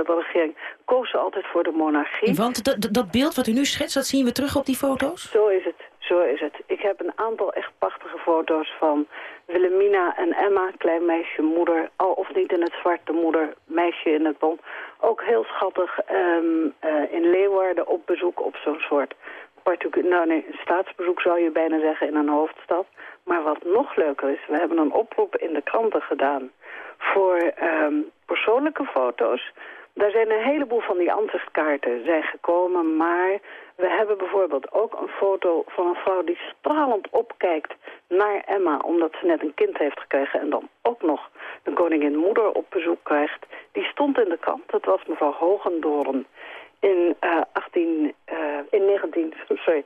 de regering koos ze altijd voor de monarchie. Want dat beeld wat u nu schetst, dat zien we terug op die foto's? Zo is het, zo is het. Ik heb een aantal echt prachtige foto's van Wilhelmina en Emma, klein meisje, moeder. Al of niet in het zwarte moeder, meisje in het bond. Ook heel schattig um, uh, in Leeuwarden op bezoek op zo'n soort nou staatsbezoek zou je bijna zeggen in een hoofdstad. Maar wat nog leuker is, we hebben een oproep in de kranten gedaan voor um, persoonlijke foto's Daar zijn een heleboel van die ansichtkaarten zijn gekomen, maar we hebben bijvoorbeeld ook een foto van een vrouw die stralend opkijkt naar Emma, omdat ze net een kind heeft gekregen en dan ook nog de koningin moeder op bezoek krijgt. Die stond in de krant, dat was mevrouw Hogendoorn in, uh, 18, uh, in, 19, sorry,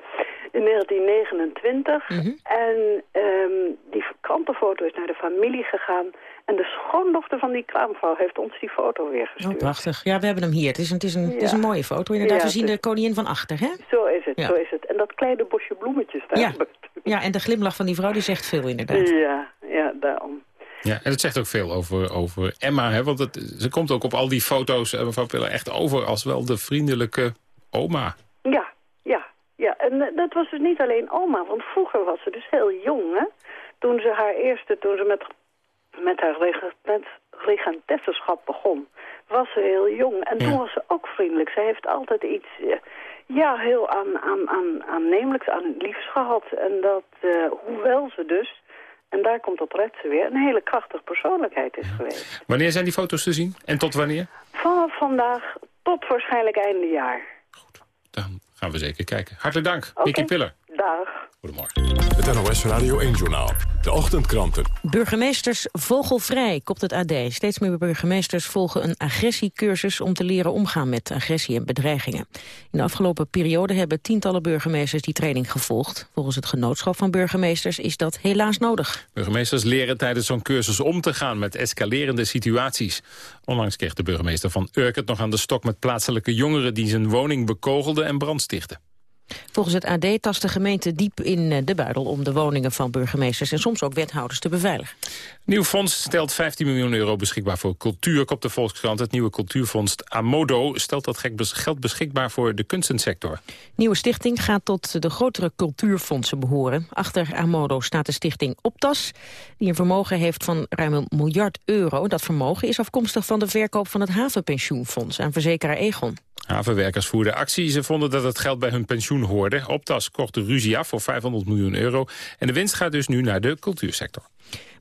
in 1929. En um, die krantenfoto is naar de familie gegaan. En de schoondochter van die kraamvrouw heeft ons die foto weer gestuurd. Oh, prachtig. Ja, we hebben hem hier. Het is een, het is een, Ja. het is een mooie foto. Inderdaad, Ja, we zien de koningin van achter, hè? Zo is het, Ja. zo is het. En dat kleine bosje bloemetjes daar. Ja. Ja, en de glimlach van die vrouw, die zegt veel inderdaad. Ja, ja, daarom. Ja, en het zegt ook veel over, over Emma, hè? want het, ze komt ook op al die foto's, eh, mevrouw Piller, echt over als wel de vriendelijke oma. Ja, ja, ja. En eh, dat was dus niet alleen oma, want vroeger was ze dus heel jong, hè. Toen ze haar eerste, toen ze met, met haar regent, regentessenschap begon, was ze heel jong. En toen was ze ook vriendelijk. Ze heeft altijd iets, eh, ja, heel aan, aan, aan, aannemelijks, aan liefs gehad. En dat, hoewel ze dus, en daar komt red ze weer, een hele krachtige persoonlijkheid is geweest. Wanneer zijn die foto's te zien? En tot wanneer? Vanaf vandaag tot waarschijnlijk einde jaar. Gaan we zeker kijken. Hartelijk dank. Nicky Piller. Dag. Goedemorgen. Het NOS Radio 1-journaal. De ochtendkranten. Burgemeesters vogelvrij, kopt het AD. Steeds meer burgemeesters volgen een agressiecursus... om te leren omgaan met agressie en bedreigingen. In de afgelopen periode hebben tientallen burgemeesters die training gevolgd. Volgens het genootschap van burgemeesters is dat helaas nodig. Burgemeesters leren tijdens zo'n cursus om te gaan met escalerende situaties. Onlangs kreeg de burgemeester van Urk het nog aan de stok met plaatselijke jongeren die zijn woning bekogelden en brandstichten. Volgens het AD tast de gemeente diep in eh, de buidel... om de woningen van burgemeesters en soms ook wethouders te beveiligen. Nieuw fonds stelt 15 miljoen euro beschikbaar voor cultuur, op de Volkskrant. Het nieuwe cultuurfonds Amodo stelt dat geld beschikbaar voor de kunstensector. Nieuwe stichting gaat tot de grotere cultuurfondsen behoren. Achter Amodo staat de stichting Optas, die een vermogen heeft van ruim een miljard euro. Dat vermogen is afkomstig van de verkoop van het havenpensioenfonds aan verzekeraar Egon. Havenwerkers voerden actie. Ze vonden dat het geld bij hun pensioen hoorde. Optas kocht de ruzie af voor 500 miljoen euro. En de winst gaat dus nu naar de cultuursector.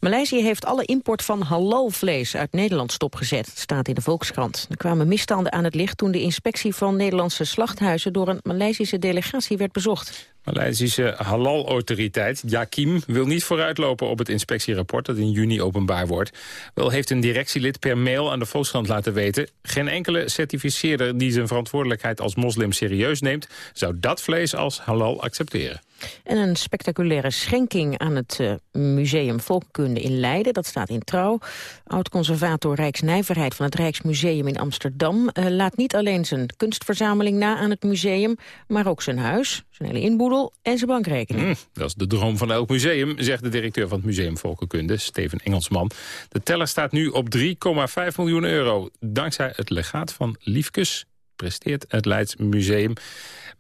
Maleisië heeft alle import van halalvlees uit Nederland stopgezet. Staat in de Volkskrant. Er kwamen misstanden aan het licht toen de inspectie van Nederlandse slachthuizen door een Maleisische delegatie werd bezocht. Maleisische halal-autoriteit, Jakim, wil niet vooruitlopen op het inspectierapport dat in juni openbaar wordt. Wel heeft een directielid per mail aan de Volkskrant laten weten... geen enkele certificeerder die zijn verantwoordelijkheid als moslim serieus neemt... zou dat vlees als halal accepteren. En een spectaculaire schenking aan het eh, Museum Volkenkunde in Leiden. Dat staat in trouw. Oud-conservator Rijksnijverheid van het Rijksmuseum in Amsterdam... eh, laat niet alleen zijn kunstverzameling na aan het museum... maar ook zijn huis, zijn hele inboedel en zijn bankrekening. Hm, dat is de droom van elk museum, zegt de directeur van het Museum Volkenkunde, Steven Engelsman. De teller staat nu op 3,5 miljoen euro. Dankzij het legaat van Liefkes presteert het Leids Museum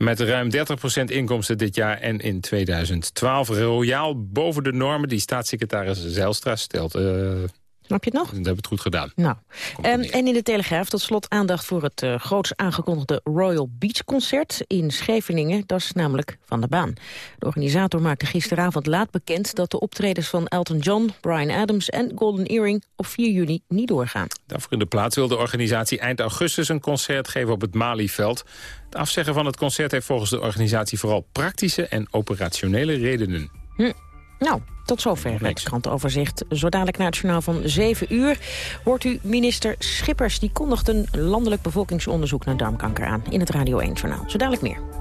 met ruim 30% inkomsten dit jaar en in 2012 royaal boven de normen die staatssecretaris Zijlstra stelt. Eh Snap je het nog? Dat hebben we het goed gedaan. Nou, en, en in de Telegraaf tot slot aandacht voor het eh groots aangekondigde Royal Beach Concert in Scheveningen. Dat is namelijk van de baan. De organisator maakte gisteravond laat bekend dat de optredens van Elton John, Brian Adams en Golden Earring op 4 juni niet doorgaan. Daarvoor in de plaats wil de organisatie eind augustus een concert geven op het Malieveld. Het afzeggen van het concert heeft volgens de organisatie vooral praktische en operationele redenen. Hm. Nou, tot zover het krantenoverzicht. Zo dadelijk naar het journaal van 7 uur hoort u minister Schippers. Die kondigt een landelijk bevolkingsonderzoek naar darmkanker aan in het Radio 1-journaal. Zo dadelijk meer.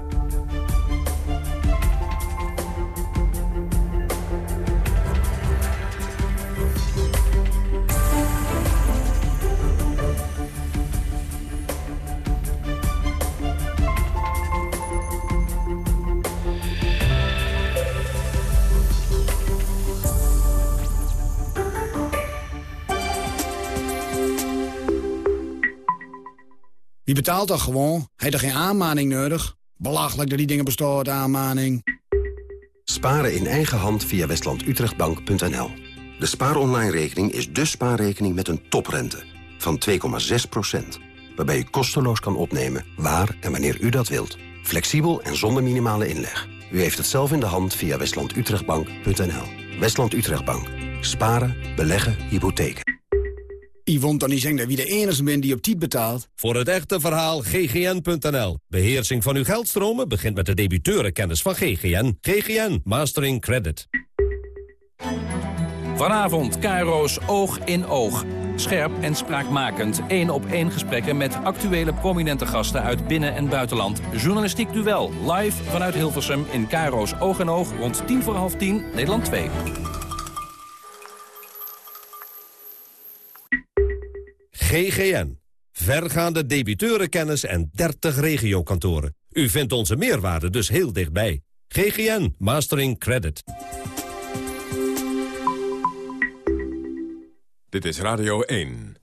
Die betaalt toch gewoon? Heeft er geen aanmaning nodig? Belachelijk dat die dingen bestaat, aanmaning. Sparen in eigen hand via westlandutrechtbank.nl. De spaaronline-rekening is de spaarrekening met een toprente van 2,6% waarbij u kosteloos kan opnemen waar en wanneer u dat wilt. Flexibel en zonder minimale inleg. U heeft het zelf in de hand via westlandutrechtbank.nl. Westland Utrechtbank. Sparen, beleggen, hypotheken. Yvonne niet zeggen dat wie de enige bent die op tijd betaalt? Voor het echte verhaal ggn.nl. Beheersing van uw geldstromen begint met de debiteurenkennis van GGN. GGN Mastering Credit. Vanavond Cairo's Oog in Oog. Scherp en spraakmakend. Eén op één gesprekken met actuele prominente gasten uit binnen- en buitenland. Journalistiek duel. Live vanuit Hilversum in Cairo's Oog in Oog. Rond tien voor half tien, Nederland 2. GGN. Vergaande debiteurenkennis en 30 regiokantoren. U vindt onze meerwaarde dus heel dichtbij. GGN Mastering Credit. Dit is Radio 1.